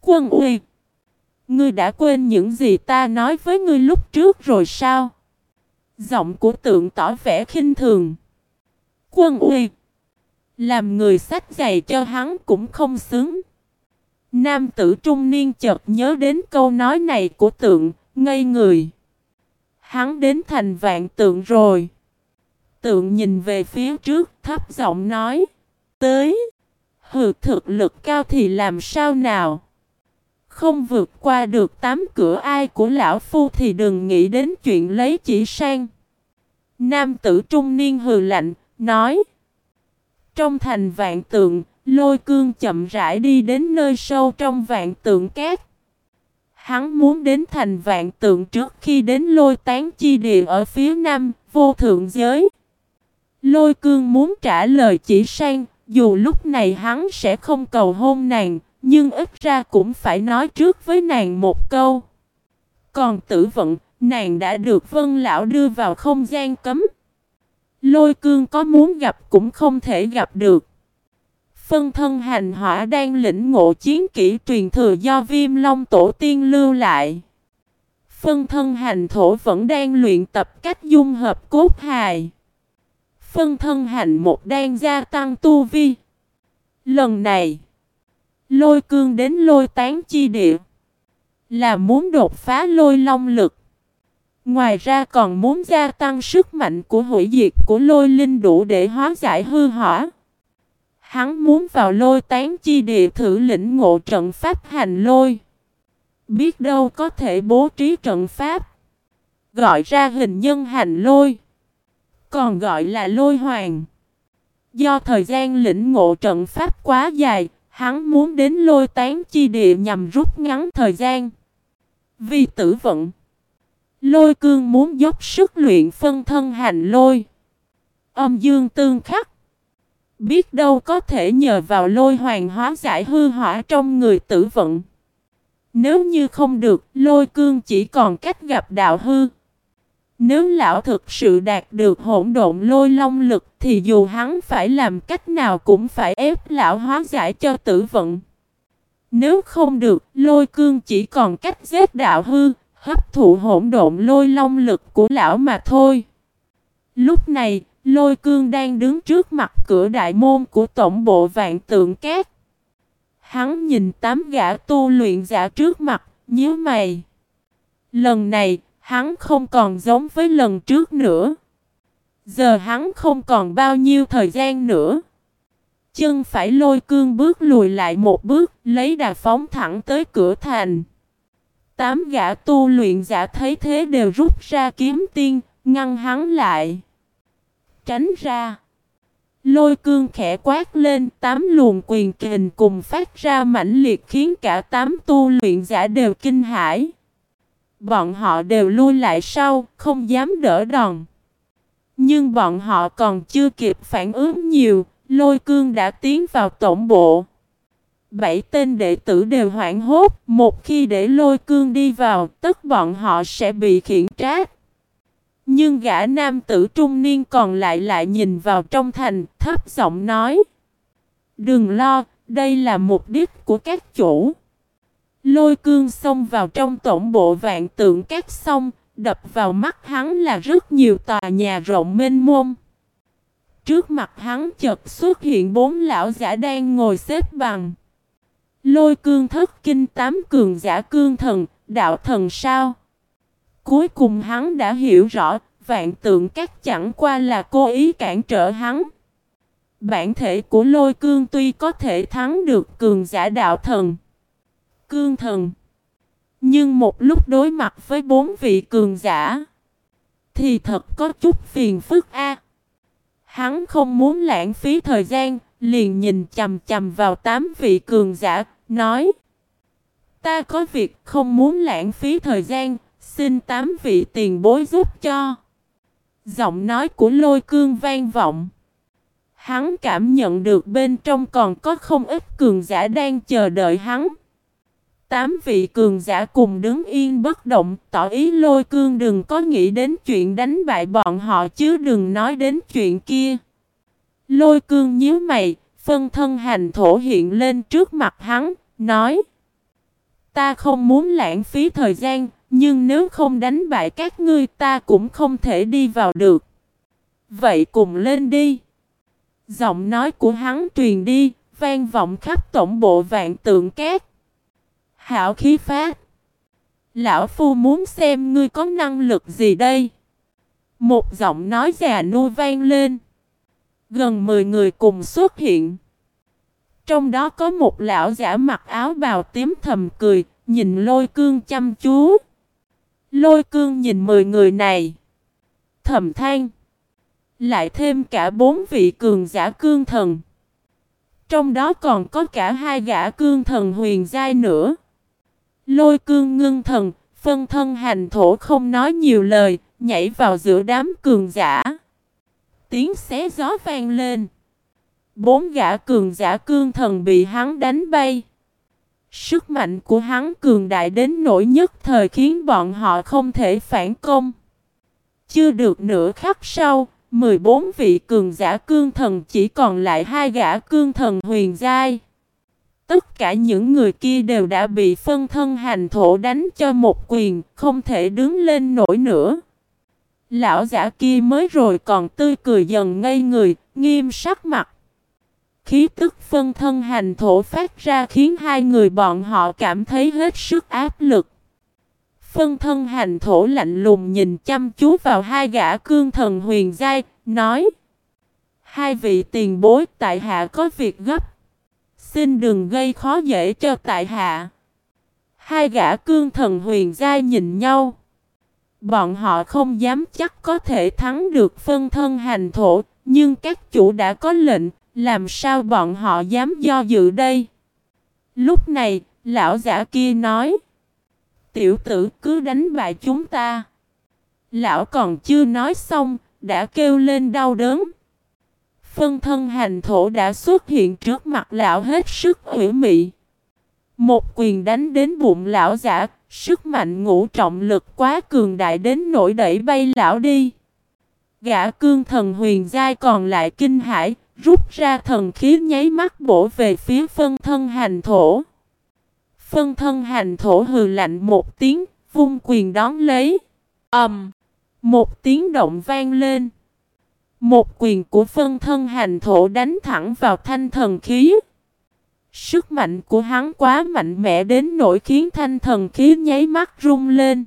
Quân uy, ngươi đã quên những gì ta nói với ngươi lúc trước rồi sao? Giọng của tượng tỏ vẻ khinh thường. Quân uy, làm người sách giày cho hắn cũng không xứng. Nam tử trung niên chợt nhớ đến câu nói này của tượng, ngây người. Hắn đến thành vạn tượng rồi. Tượng nhìn về phía trước, thấp giọng nói. Tới. Hừ thực lực cao thì làm sao nào? Không vượt qua được tám cửa ai của lão phu thì đừng nghĩ đến chuyện lấy chỉ sang. Nam tử trung niên hừ lạnh, nói. Trong thành vạn tượng, lôi cương chậm rãi đi đến nơi sâu trong vạn tượng cát. Hắn muốn đến thành vạn tượng trước khi đến lôi tán chi địa ở phía nam, vô thượng giới. Lôi cương muốn trả lời chỉ sang, dù lúc này hắn sẽ không cầu hôn nàng, nhưng ít ra cũng phải nói trước với nàng một câu. Còn tử vận, nàng đã được vân lão đưa vào không gian cấm. Lôi cương có muốn gặp cũng không thể gặp được. Phân thân hành hỏa đang lĩnh ngộ chiến kỹ truyền thừa do viêm long tổ tiên lưu lại. Phân thân hành thổ vẫn đang luyện tập cách dung hợp cốt hài. Phân thân hành một đang gia tăng tu vi. Lần này, lôi cương đến lôi tán chi địa. Là muốn đột phá lôi long lực. Ngoài ra còn muốn gia tăng sức mạnh của hủy diệt của lôi linh đủ để hóa giải hư hỏa. Hắn muốn vào lôi tán chi địa thử lĩnh ngộ trận pháp hành lôi. Biết đâu có thể bố trí trận pháp. Gọi ra hình nhân hành lôi. Còn gọi là lôi hoàng. Do thời gian lĩnh ngộ trận pháp quá dài, hắn muốn đến lôi tán chi địa nhằm rút ngắn thời gian. Vì tử vận, lôi cương muốn dốc sức luyện phân thân hành lôi. Âm dương tương khắc. Biết đâu có thể nhờ vào lôi hoàng hóa giải hư hỏa trong người tử vận. Nếu như không được, lôi cương chỉ còn cách gặp đạo hư. Nếu lão thực sự đạt được hỗn độn lôi long lực thì dù hắn phải làm cách nào cũng phải ép lão hóa giải cho tử vận. Nếu không được, lôi cương chỉ còn cách giết đạo hư, hấp thụ hỗn độn lôi long lực của lão mà thôi. Lúc này, lôi cương đang đứng trước mặt cửa đại môn của tổng bộ vạn tượng cát. Hắn nhìn tám gã tu luyện giả trước mặt, nhíu mày. Lần này, hắn không còn giống với lần trước nữa. Giờ hắn không còn bao nhiêu thời gian nữa. Chân phải lôi cương bước lùi lại một bước, lấy đà phóng thẳng tới cửa thành. Tám gã tu luyện giả thấy thế đều rút ra kiếm tiên, ngăn hắn lại. Tránh ra. Lôi cương khẽ quát lên, tám luồng quyền kình cùng phát ra mãnh liệt khiến cả tám tu luyện giả đều kinh hãi. Bọn họ đều lui lại sau, không dám đỡ đòn. Nhưng bọn họ còn chưa kịp phản ứng nhiều, lôi cương đã tiến vào tổng bộ. Bảy tên đệ tử đều hoảng hốt, một khi để lôi cương đi vào, tất bọn họ sẽ bị khiển trách. Nhưng gã nam tử trung niên còn lại lại nhìn vào trong thành, thấp giọng nói. Đừng lo, đây là mục đích của các chủ. Lôi cương xông vào trong tổng bộ vạn tượng các sông, đập vào mắt hắn là rất nhiều tòa nhà rộng mênh mông. Trước mặt hắn chợt xuất hiện bốn lão giả đang ngồi xếp bằng. Lôi cương thất kinh tám cường giả cương thần, đạo thần sao? Cuối cùng hắn đã hiểu rõ, vạn tượng các chẳng qua là cố ý cản trở hắn. Bản thể của lôi cương tuy có thể thắng được cường giả đạo thần, cương thần. Nhưng một lúc đối mặt với bốn vị cường giả, thì thật có chút phiền phức a. Hắn không muốn lãng phí thời gian, liền nhìn chầm chầm vào tám vị cường giả, nói Ta có việc không muốn lãng phí thời gian, xin tám vị tiền bối giúp cho. Giọng nói của lôi cương vang vọng. Hắn cảm nhận được bên trong còn có không ít cường giả đang chờ đợi hắn. Tám vị cường giả cùng đứng yên bất động, tỏ ý lôi cương đừng có nghĩ đến chuyện đánh bại bọn họ chứ đừng nói đến chuyện kia. Lôi cương nhíu mày, phân thân hành thổ hiện lên trước mặt hắn, nói Ta không muốn lãng phí thời gian, nhưng nếu không đánh bại các ngươi ta cũng không thể đi vào được. Vậy cùng lên đi. Giọng nói của hắn truyền đi, vang vọng khắp tổng bộ vạn tượng cát. Hảo khí phát. Lão Phu muốn xem ngươi có năng lực gì đây. Một giọng nói già nua vang lên. Gần 10 người cùng xuất hiện. Trong đó có một lão giả mặc áo bào tím thầm cười, nhìn lôi cương chăm chú. Lôi cương nhìn 10 người này. Thầm than. Lại thêm cả bốn vị cường giả cương thần. Trong đó còn có cả hai gã cương thần huyền giai nữa. Lôi cương ngưng thần, phân thân hành thổ không nói nhiều lời, nhảy vào giữa đám cường giả. Tiếng xé gió vang lên. Bốn gã cường giả cương thần bị hắn đánh bay. Sức mạnh của hắn cường đại đến nỗi nhất thời khiến bọn họ không thể phản công. Chưa được nửa khắc sau, 14 vị cường giả cương thần chỉ còn lại hai gã cương thần huyền giai. Tất cả những người kia đều đã bị phân thân hành thổ đánh cho một quyền, không thể đứng lên nổi nữa. Lão giả kia mới rồi còn tươi cười dần ngây người, nghiêm sắc mặt. Khí tức phân thân hành thổ phát ra khiến hai người bọn họ cảm thấy hết sức áp lực. Phân thân hành thổ lạnh lùng nhìn chăm chú vào hai gã cương thần huyền giai, nói Hai vị tiền bối tại hạ có việc gấp. Xin đừng gây khó dễ cho tại hạ. Hai gã cương thần huyền giai nhìn nhau. Bọn họ không dám chắc có thể thắng được phân thân hành thổ, nhưng các chủ đã có lệnh, làm sao bọn họ dám do dự đây? Lúc này, lão giả kia nói, tiểu tử cứ đánh bại chúng ta. Lão còn chưa nói xong, đã kêu lên đau đớn. Phân thân hành thổ đã xuất hiện trước mặt lão hết sức hủy mị. Một quyền đánh đến bụng lão giả, sức mạnh ngũ trọng lực quá cường đại đến nỗi đẩy bay lão đi. Gã cương thần huyền giai còn lại kinh hãi, rút ra thần khí nháy mắt bổ về phía phân thân hành thổ. Phân thân hành thổ hừ lạnh một tiếng, vung quyền đón lấy. ầm, um, một tiếng động vang lên. Một quyền của phân thân hành thổ đánh thẳng vào thanh thần khí. Sức mạnh của hắn quá mạnh mẽ đến nỗi khiến thanh thần khí nháy mắt rung lên.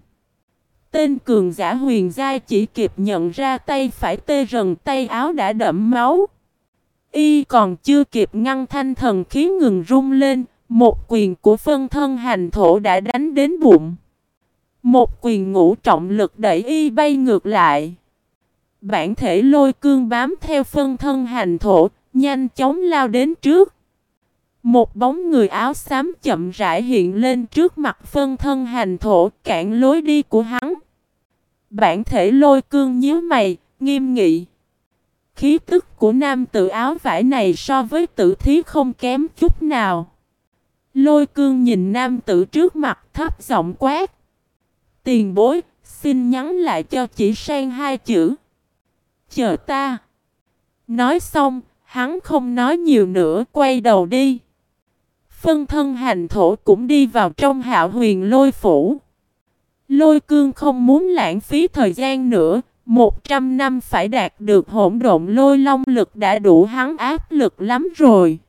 Tên cường giả huyền giai chỉ kịp nhận ra tay phải tê rần tay áo đã đẫm máu. Y còn chưa kịp ngăn thanh thần khí ngừng rung lên, một quyền của phân thân hành thổ đã đánh đến bụng. Một quyền ngũ trọng lực đẩy Y bay ngược lại. Bản thể lôi cương bám theo phân thân hành thổ, nhanh chóng lao đến trước. Một bóng người áo xám chậm rãi hiện lên trước mặt phân thân hành thổ cản lối đi của hắn. Bản thể lôi cương nhíu mày, nghiêm nghị. Khí tức của nam tự áo vải này so với tử thí không kém chút nào. Lôi cương nhìn nam tử trước mặt thấp giọng quát. Tiền bối, xin nhắn lại cho chỉ sang hai chữ. Chờ ta. Nói xong, hắn không nói nhiều nữa quay đầu đi. Phân thân hành thổ cũng đi vào trong hạo huyền lôi phủ. Lôi cương không muốn lãng phí thời gian nữa, một trăm năm phải đạt được hỗn độn lôi long lực đã đủ hắn áp lực lắm rồi.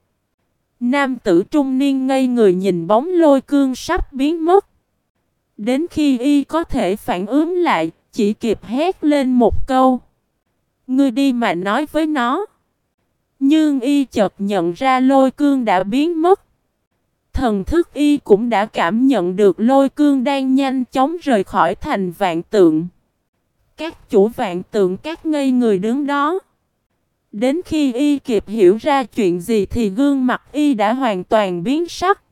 Nam tử trung niên ngây người nhìn bóng lôi cương sắp biến mất. Đến khi y có thể phản ứng lại, chỉ kịp hét lên một câu. Ngươi đi mà nói với nó. Nhưng y chợt nhận ra lôi cương đã biến mất. Thần thức y cũng đã cảm nhận được lôi cương đang nhanh chóng rời khỏi thành vạn tượng. Các chủ vạn tượng các ngây người đứng đó. Đến khi y kịp hiểu ra chuyện gì thì gương mặt y đã hoàn toàn biến sắc.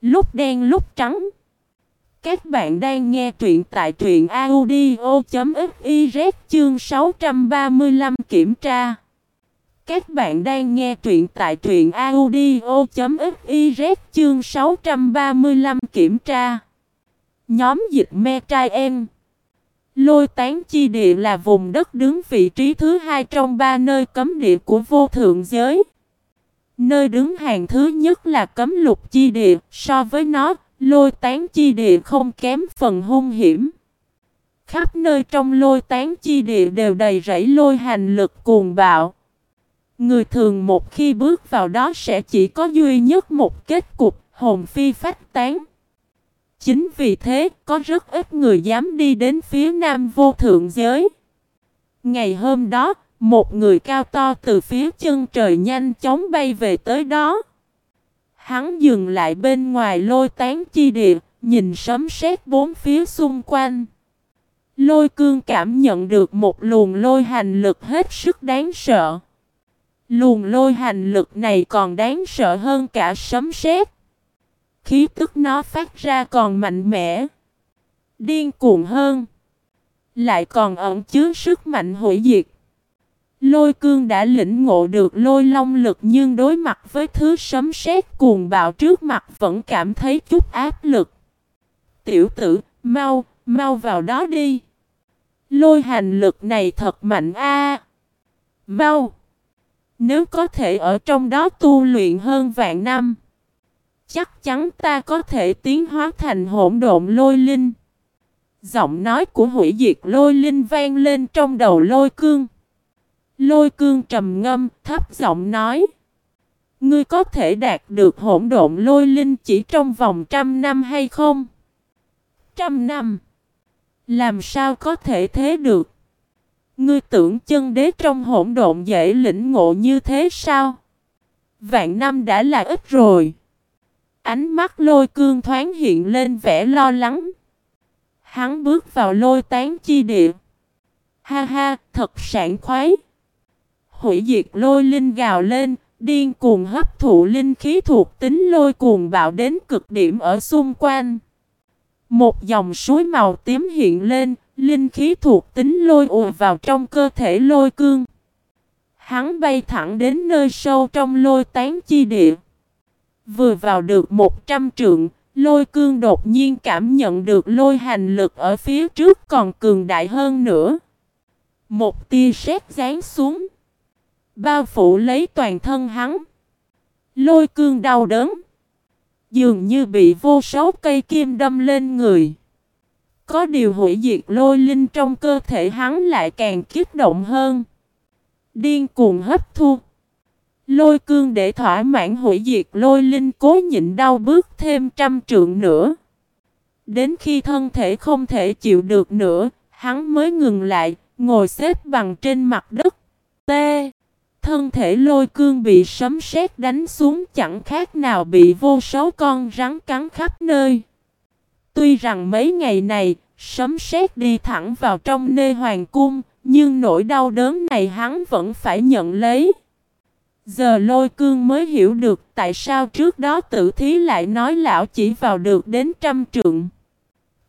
Lúc đen, lúc trắng. Các bạn đang nghe truyện tại truyện audio.fiz chương 635 kiểm tra. Các bạn đang nghe truyện tại truyện audio.fiz chương 635 kiểm tra. Nhóm dịch me trai em. Lôi tán chi địa là vùng đất đứng vị trí thứ hai trong ba nơi cấm địa của vô thượng giới. Nơi đứng hàng thứ nhất là cấm lục chi địa, so với nó, lôi tán chi địa không kém phần hung hiểm. Khắp nơi trong lôi tán chi địa đều đầy rẫy lôi hành lực cuồng bạo. Người thường một khi bước vào đó sẽ chỉ có duy nhất một kết cục, hồn phi phách tán. Chính vì thế, có rất ít người dám đi đến phía nam vô thượng giới. Ngày hôm đó, một người cao to từ phía chân trời nhanh chóng bay về tới đó. Hắn dừng lại bên ngoài lôi tán chi địa, nhìn sấm sét bốn phía xung quanh. Lôi cương cảm nhận được một luồng lôi hành lực hết sức đáng sợ. Luồng lôi hành lực này còn đáng sợ hơn cả sấm sét. Khí tức nó phát ra còn mạnh mẽ. Điên cuồng hơn. Lại còn ẩn chứa sức mạnh hủy diệt. Lôi cương đã lĩnh ngộ được lôi long lực nhưng đối mặt với thứ sấm sét cuồng bạo trước mặt vẫn cảm thấy chút áp lực. Tiểu tử, mau, mau vào đó đi. Lôi hành lực này thật mạnh a. Mau! Nếu có thể ở trong đó tu luyện hơn vạn năm, chắc chắn ta có thể tiến hóa thành hỗn độn lôi linh. Giọng nói của hủy diệt lôi linh vang lên trong đầu lôi cương. Lôi cương trầm ngâm, thấp giọng nói. Ngươi có thể đạt được hỗn độn lôi linh chỉ trong vòng trăm năm hay không? Trăm năm? Làm sao có thể thế được? Ngươi tưởng chân đế trong hỗn độn dễ lĩnh ngộ như thế sao? Vạn năm đã là ít rồi. Ánh mắt lôi cương thoáng hiện lên vẻ lo lắng. Hắn bước vào lôi tán chi địa. Ha ha, thật sảng khoái. Hủy diệt lôi linh gào lên, điên cuồng hấp thụ linh khí thuộc tính lôi cuồng bạo đến cực điểm ở xung quanh. Một dòng suối màu tím hiện lên, linh khí thuộc tính lôi ùa vào trong cơ thể lôi cương. Hắn bay thẳng đến nơi sâu trong lôi tán chi địa. Vừa vào được 100 trượng, lôi cương đột nhiên cảm nhận được lôi hành lực ở phía trước còn cường đại hơn nữa. Một tia sét rán xuống. Bao phủ lấy toàn thân hắn. Lôi cương đau đớn. Dường như bị vô số cây kim đâm lên người. Có điều hủy diệt lôi linh trong cơ thể hắn lại càng kích động hơn. Điên cuồng hấp thu. Lôi cương để thỏa mãn hủy diệt lôi linh cố nhịn đau bước thêm trăm trượng nữa. Đến khi thân thể không thể chịu được nữa, hắn mới ngừng lại, ngồi xếp bằng trên mặt đất. T. Thân thể lôi cương bị sấm sét đánh xuống chẳng khác nào bị vô số con rắn cắn khắp nơi. Tuy rằng mấy ngày này, sấm sét đi thẳng vào trong nê hoàng cung, nhưng nỗi đau đớn này hắn vẫn phải nhận lấy. Giờ lôi cương mới hiểu được tại sao trước đó tử thí lại nói lão chỉ vào được đến trăm trượng.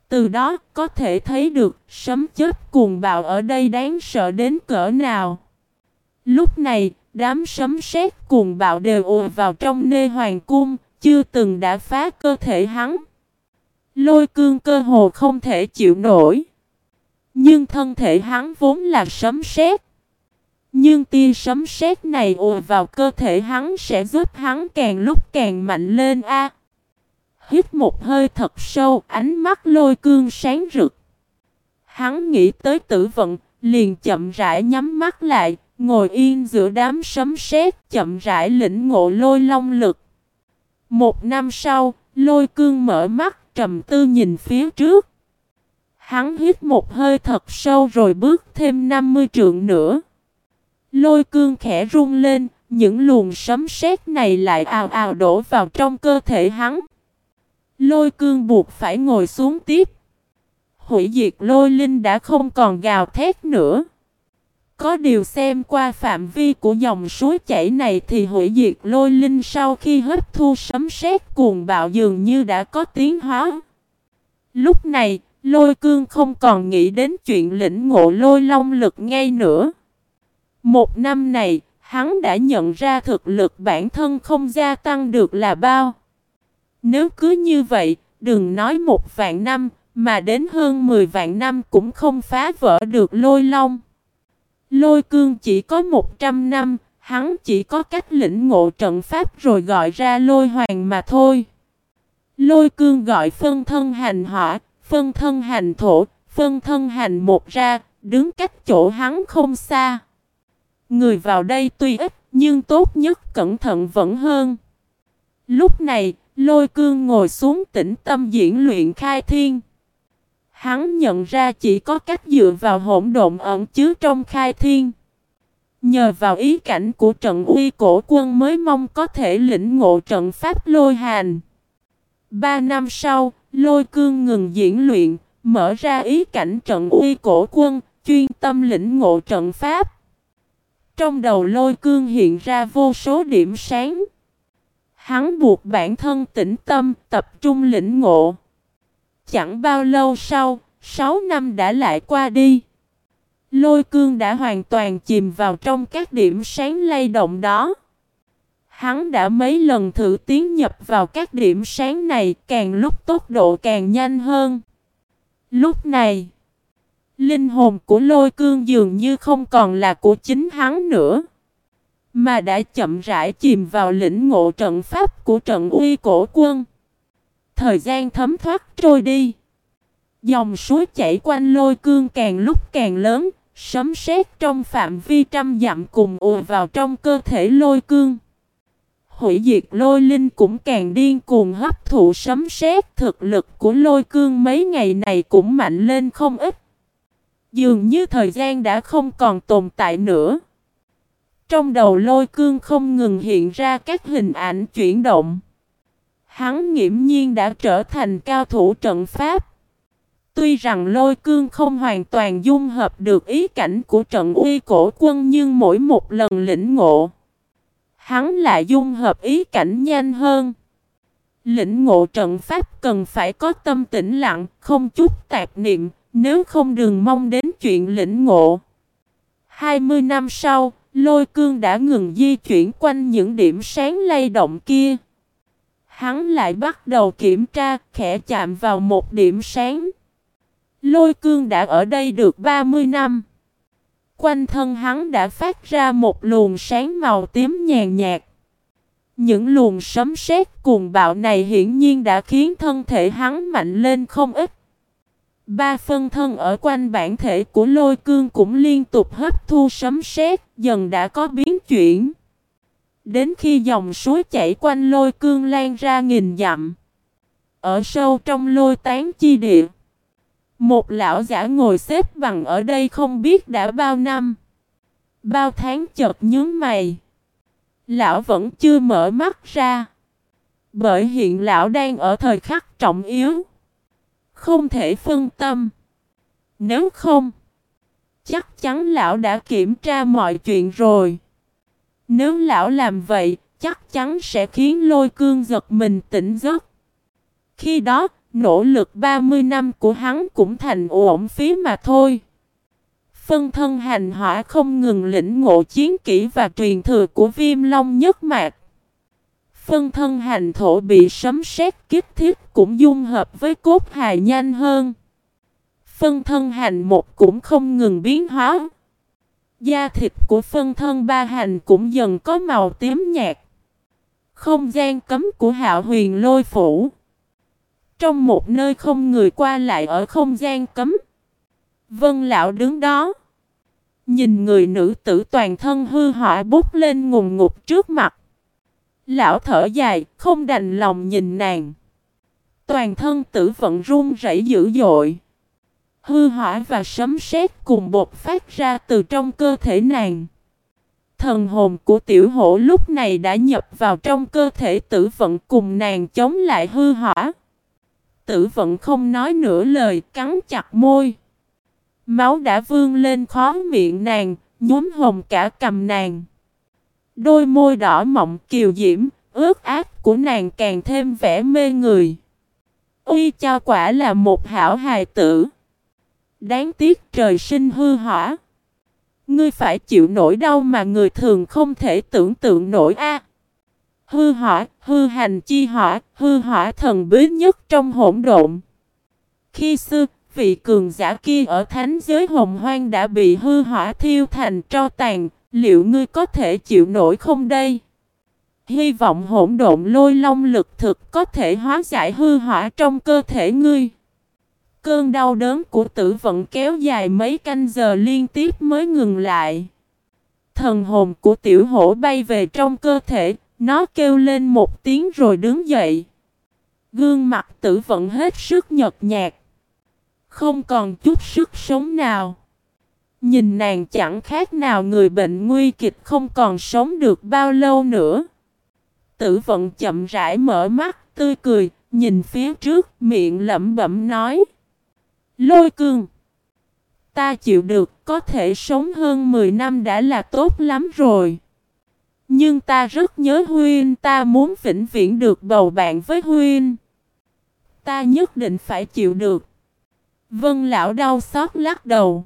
Từ đó có thể thấy được sấm chết cuồng bạo ở đây đáng sợ đến cỡ nào. Lúc này, đám sấm sét cuồng bạo đều ùa vào trong nê hoàng cung, chưa từng đã phá cơ thể hắn. Lôi cương cơ hồ không thể chịu nổi. Nhưng thân thể hắn vốn là sấm sét. Nhưng tia sấm sét này ùa vào cơ thể hắn sẽ giúp hắn càng lúc càng mạnh lên a. Hít một hơi thật sâu, ánh mắt lôi cương sáng rực. Hắn nghĩ tới tử vận, liền chậm rãi nhắm mắt lại, ngồi yên giữa đám sấm sét, chậm rãi lĩnh ngộ lôi long lực. Một năm sau, lôi cương mở mắt, trầm tư nhìn phía trước. Hắn hít một hơi thật sâu rồi bước thêm 50 trượng nữa. Lôi cương khẽ rung lên, những luồng sấm sét này lại ào ào đổ vào trong cơ thể hắn. Lôi cương buộc phải ngồi xuống tiếp. Hủy diệt lôi linh đã không còn gào thét nữa. Có điều xem qua phạm vi của dòng suối chảy này thì hủy diệt lôi linh sau khi hấp thu sấm sét cuồng bạo dường như đã có tiến hóa. Lúc này, lôi cương không còn nghĩ đến chuyện lĩnh ngộ lôi long lực ngay nữa. Một năm này, hắn đã nhận ra thực lực bản thân không gia tăng được là bao. Nếu cứ như vậy, đừng nói một vạn năm, mà đến hơn 10 vạn năm cũng không phá vỡ được lôi long. Lôi cương chỉ có 100 năm, hắn chỉ có cách lĩnh ngộ trận pháp rồi gọi ra lôi hoàng mà thôi. Lôi cương gọi phân thân hành hỏa, phân thân hành thổ, phân thân hành một ra, đứng cách chỗ hắn không xa. Người vào đây tuy ít, nhưng tốt nhất cẩn thận vẫn hơn. Lúc này, lôi cương ngồi xuống tĩnh tâm diễn luyện khai thiên. Hắn nhận ra chỉ có cách dựa vào hỗn độn ẩn chứa trong khai thiên. Nhờ vào ý cảnh của trận uy cổ quân mới mong có thể lĩnh ngộ trận pháp lôi hành. Ba năm sau, lôi cương ngừng diễn luyện, mở ra ý cảnh trận uy cổ quân, chuyên tâm lĩnh ngộ trận pháp. Trong đầu lôi cương hiện ra vô số điểm sáng. Hắn buộc bản thân tĩnh tâm, tập trung lĩnh ngộ. Chẳng bao lâu sau, 6 năm đã lại qua đi. Lôi cương đã hoàn toàn chìm vào trong các điểm sáng lay động đó. Hắn đã mấy lần thử tiến nhập vào các điểm sáng này càng lúc tốc độ càng nhanh hơn. Lúc này, Linh hồn của lôi cương dường như không còn là của chính hắn nữa. Mà đã chậm rãi chìm vào lĩnh ngộ trận pháp của trận uy cổ quân. Thời gian thấm thoát trôi đi. Dòng suối chảy quanh lôi cương càng lúc càng lớn, sấm sét trong phạm vi trăm dặm cùng ùa vào trong cơ thể lôi cương. Hủy diệt lôi linh cũng càng điên cuồng hấp thụ sấm sét thực lực của lôi cương mấy ngày này cũng mạnh lên không ít. Dường như thời gian đã không còn tồn tại nữa. Trong đầu lôi cương không ngừng hiện ra các hình ảnh chuyển động. Hắn nghiễm nhiên đã trở thành cao thủ trận pháp. Tuy rằng lôi cương không hoàn toàn dung hợp được ý cảnh của trận uy cổ quân nhưng mỗi một lần lĩnh ngộ. Hắn lại dung hợp ý cảnh nhanh hơn. Lĩnh ngộ trận pháp cần phải có tâm tĩnh lặng, không chút tạp niệm, nếu không đừng mong đến chuyện lĩnh ngộ. 20 năm sau, lôi cương đã ngừng di chuyển quanh những điểm sáng lay động kia. Hắn lại bắt đầu kiểm tra, khẽ chạm vào một điểm sáng. Lôi cương đã ở đây được 30 năm. Quanh thân hắn đã phát ra một luồng sáng màu tím nhàn nhạt. Những luồng sấm sét cuồng bạo này hiển nhiên đã khiến thân thể hắn mạnh lên không ít. Ba phân thân ở quanh bản thể của lôi cương cũng liên tục hấp thu sấm sét, dần đã có biến chuyển. Đến khi dòng suối chảy quanh lôi cương lan ra nghìn dặm. Ở sâu trong lôi tán chi địa. Một lão giả ngồi xếp bằng ở đây không biết đã bao năm. Bao tháng chợt nhướng mày. Lão vẫn chưa mở mắt ra. Bởi hiện lão đang ở thời khắc trọng yếu. Không thể phân tâm. Nếu không, chắc chắn lão đã kiểm tra mọi chuyện rồi. Nếu lão làm vậy, chắc chắn sẽ khiến lôi cương giật mình tỉnh giấc. Khi đó, nỗ lực 30 năm của hắn cũng thành ổn phí mà thôi. Phân thân hành hỏa không ngừng lĩnh ngộ chiến kỹ và truyền thừa của viêm long nhất mạc. Phân thân hành thổ bị sấm sét kích thiết cũng dung hợp với cốt hài nhanh hơn. Phân thân hành một cũng không ngừng biến hóa. Da thịt của phân thân ba hành cũng dần có màu tím nhạt. Không gian cấm của hạo huyền lôi phủ. Trong một nơi không người qua lại ở không gian cấm. Vân lão đứng đó. Nhìn người nữ tử toàn thân hư họa bút lên ngùng ngục trước mặt. Lão thở dài, không đành lòng nhìn nàng. Toàn thân tử vận run rẩy dữ dội. Hư hỏa và sấm sét cùng bột phát ra từ trong cơ thể nàng. Thần hồn của tiểu hổ lúc này đã nhập vào trong cơ thể tử vận cùng nàng chống lại hư hỏa. Tử vận không nói nửa lời, cắn chặt môi. Máu đã vương lên khó miệng nàng, nhuốm hồng cả cầm nàng. Đôi môi đỏ mọng kiều diễm, ướt át của nàng càng thêm vẻ mê người. Uy cho quả là một hảo hài tử. Đáng tiếc trời sinh hư hỏa. Ngươi phải chịu nỗi đau mà người thường không thể tưởng tượng nổi a. hư hỏa, hư hành chi hỏa, hư hỏa thần bí nhất trong hỗn độn. Khi xưa, vị cường giả kia ở thánh giới hồng hoang đã bị hư hỏa thiêu thành tro tàn, liệu ngươi có thể chịu nổi không đây? Hy vọng hỗn độn lôi long lực thực có thể hóa giải hư hỏa trong cơ thể ngươi. Cơn đau đớn của tử vận kéo dài mấy canh giờ liên tiếp mới ngừng lại. Thần hồn của tiểu hổ bay về trong cơ thể, nó kêu lên một tiếng rồi đứng dậy. Gương mặt tử vận hết sức nhợt nhạt. Không còn chút sức sống nào. Nhìn nàng chẳng khác nào người bệnh nguy kịch không còn sống được bao lâu nữa. Tử vận chậm rãi mở mắt, tươi cười, nhìn phía trước, miệng lẩm bẩm nói. Lôi cương. Ta chịu được, có thể sống hơn 10 năm đã là tốt lắm rồi. Nhưng ta rất nhớ Huynh, ta muốn vĩnh viễn được bầu bạn với Huynh. Ta nhất định phải chịu được. Vân lão đau xót lắc đầu.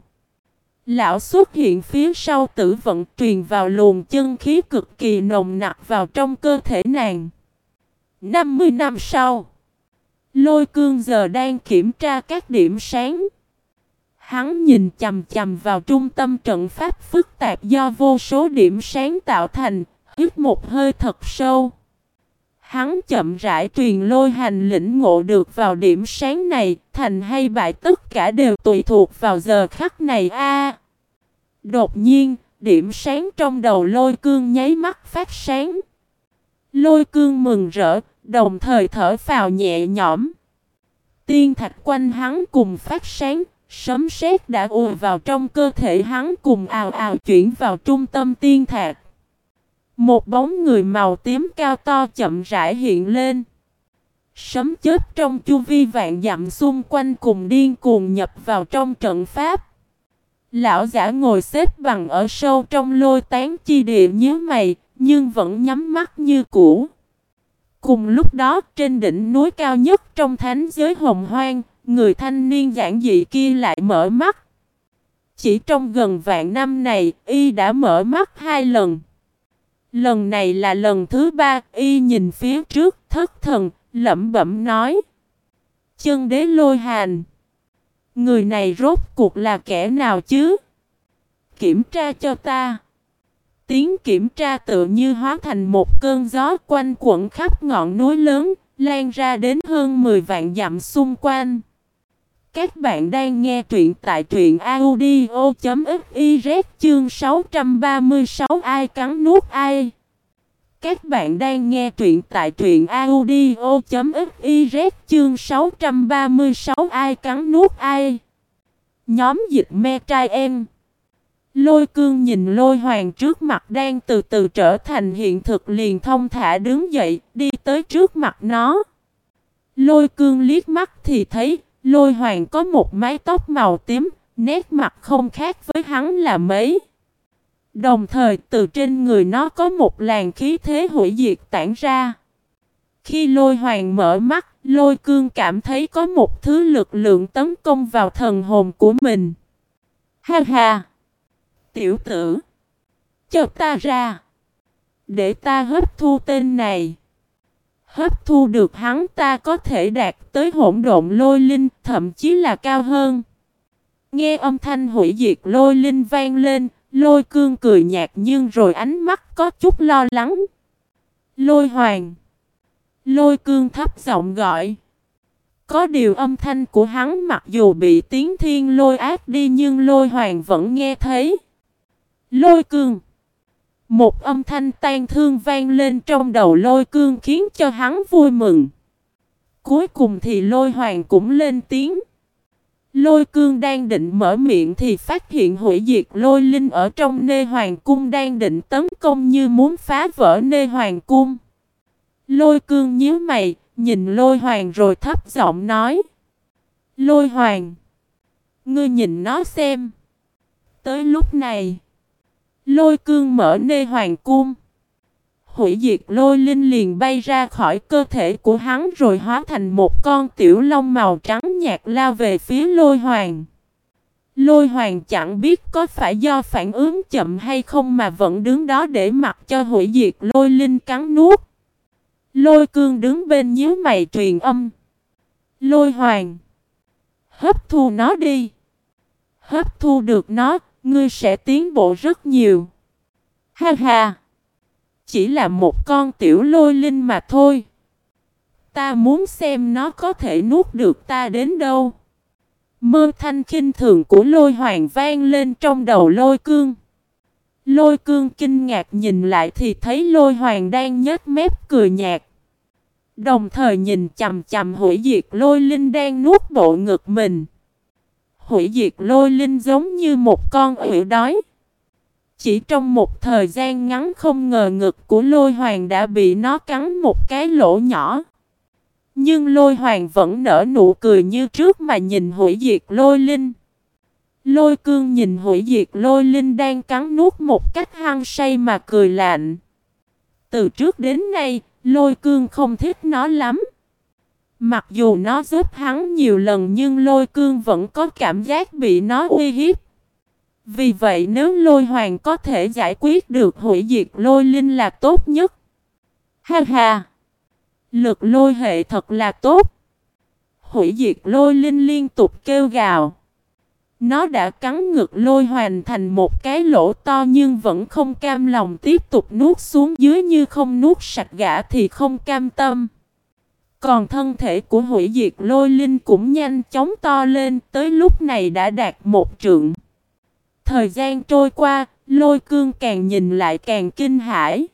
Lão xuất hiện phía sau tử vận truyền vào luồng chân khí cực kỳ nồng nặc vào trong cơ thể nàng. 50 năm sau, lôi cương giờ đang kiểm tra các điểm sáng. Hắn nhìn chầm chầm vào trung tâm trận pháp phức tạp do vô số điểm sáng tạo thành, hít một hơi thật sâu. Hắn chậm rãi truyền lôi hành lĩnh ngộ được vào điểm sáng này, thành hay bại tất cả đều tùy thuộc vào giờ khắc này a. đột nhiên, điểm sáng trong đầu lôi cương nháy mắt phát sáng. Lôi cương mừng rỡ, đồng thời thở phào nhẹ nhõm. Tiên thạch quanh hắn cùng phát sáng, sấm sét đã ùa vào trong cơ thể hắn cùng ào ào chuyển vào trung tâm tiên thạch. Một bóng người màu tím cao to chậm rãi hiện lên. Sấm chớp trong chu vi vạn dặm xung quanh cùng điên cuồng nhập vào trong trận pháp. Lão giả ngồi xếp bằng ở sâu trong lôi tán chi địa nhớ mày, nhưng vẫn nhắm mắt như cũ. Cùng lúc đó trên đỉnh núi cao nhất trong thánh giới hồng hoang, người thanh niên giản dị kia lại mở mắt. Chỉ trong gần vạn năm này, y đã mở mắt hai lần. Lần này là lần thứ ba, y nhìn phía trước, thất thần, lẩm bẩm nói. Chân đế lôi hành. Người này rốt cuộc là kẻ nào chứ? Kiểm tra cho ta. Tiếng kiểm tra tự như hóa thành một cơn gió quanh quẩn khắp ngọn núi lớn, lan ra đến hơn 10 vạn dặm xung quanh. Các bạn đang nghe truyện tại truyện audio.fiz chương 636 ai cắn nuốt ai. Các bạn đang nghe truyện tại truyện audio.fiz chương 636 ai cắn nuốt ai. Nhóm dịch me trai em. Lôi cương nhìn lôi hoàng trước mặt đang từ từ trở thành hiện thực liền thông thả đứng dậy, đi tới trước mặt nó. Lôi cương liếc mắt thì thấy lôi hoàng có một mái tóc màu tím, nét mặt không khác với hắn là mấy. Đồng thời từ trên người nó có một làn khí thế hủy diệt tản ra. Khi lôi hoàng mở mắt, lôi cương cảm thấy có một thứ lực lượng tấn công vào thần hồn của mình. Ha ha! Tiểu tử! Cho ta ra! Để ta hấp thu tên này. Hấp thu được hắn ta có thể đạt tới hỗn độn lôi linh, thậm chí là cao hơn. Nghe âm thanh hủy diệt lôi linh vang lên, Lôi cương cười nhạt nhưng rồi ánh mắt có chút lo lắng. Lôi hoàng. Lôi cương thấp giọng gọi. Có điều âm thanh của hắn mặc dù bị tiếng thiên lôi ác đi nhưng lôi hoàng vẫn nghe thấy. Lôi cương. Một âm thanh tan thương vang lên trong đầu lôi cương khiến cho hắn vui mừng. Cuối cùng thì lôi hoàng cũng lên tiếng. Lôi cương đang định mở miệng thì phát hiện hủy diệt lôi linh ở trong nê hoàng cung đang định tấn công như muốn phá vỡ nê hoàng cung. Lôi cương nhíu mày, nhìn lôi hoàng rồi thấp giọng nói. Lôi hoàng, ngươi nhìn nó xem. Tới lúc này, lôi cương mở nê hoàng cung hủy diệt lôi linh liền bay ra khỏi cơ thể của hắn rồi hóa thành một con tiểu long màu trắng nhạt lao về phía lôi hoàng. Lôi hoàng chẳng biết có phải do phản ứng chậm hay không mà vẫn đứng đó để mặc cho hủy diệt lôi linh cắn nuốt. Lôi cương đứng bên nhíu mày truyền âm. Lôi hoàng. Hấp thu nó đi. Hấp thu được nó, ngươi sẽ tiến bộ rất nhiều. Ha ha. Chỉ là một con tiểu lôi linh mà thôi. Ta muốn xem nó có thể nuốt được ta đến đâu. Mơ thanh kinh thường của lôi hoàng vang lên trong đầu lôi cương. Lôi cương kinh ngạc nhìn lại thì thấy lôi hoàng đang nhếch mép cười nhạt. Đồng thời nhìn chầm chầm hủy diệt lôi linh đang nuốt bộ ngực mình. Hủy diệt lôi linh giống như một con ủy đói. Chỉ trong một thời gian ngắn không ngờ ngực của lôi hoàng đã bị nó cắn một cái lỗ nhỏ. Nhưng lôi hoàng vẫn nở nụ cười như trước mà nhìn hủy diệt lôi linh. Lôi cương nhìn hủy diệt lôi linh đang cắn nuốt một cách hăng say mà cười lạnh. Từ trước đến nay, lôi cương không thích nó lắm. Mặc dù nó giúp hắn nhiều lần nhưng lôi cương vẫn có cảm giác bị nó uy hiếp. Vì vậy nếu lôi hoàng có thể giải quyết được hủy diệt lôi linh là tốt nhất. Ha ha! Lực lôi hệ thật là tốt. Hủy diệt lôi linh liên tục kêu gào. Nó đã cắn ngực lôi hoàn thành một cái lỗ to nhưng vẫn không cam lòng tiếp tục nuốt xuống dưới như không nuốt sạch gã thì không cam tâm. Còn thân thể của hủy diệt lôi linh cũng nhanh chóng to lên tới lúc này đã đạt một trượng. Thời gian trôi qua, lôi cương càng nhìn lại càng kinh hãi.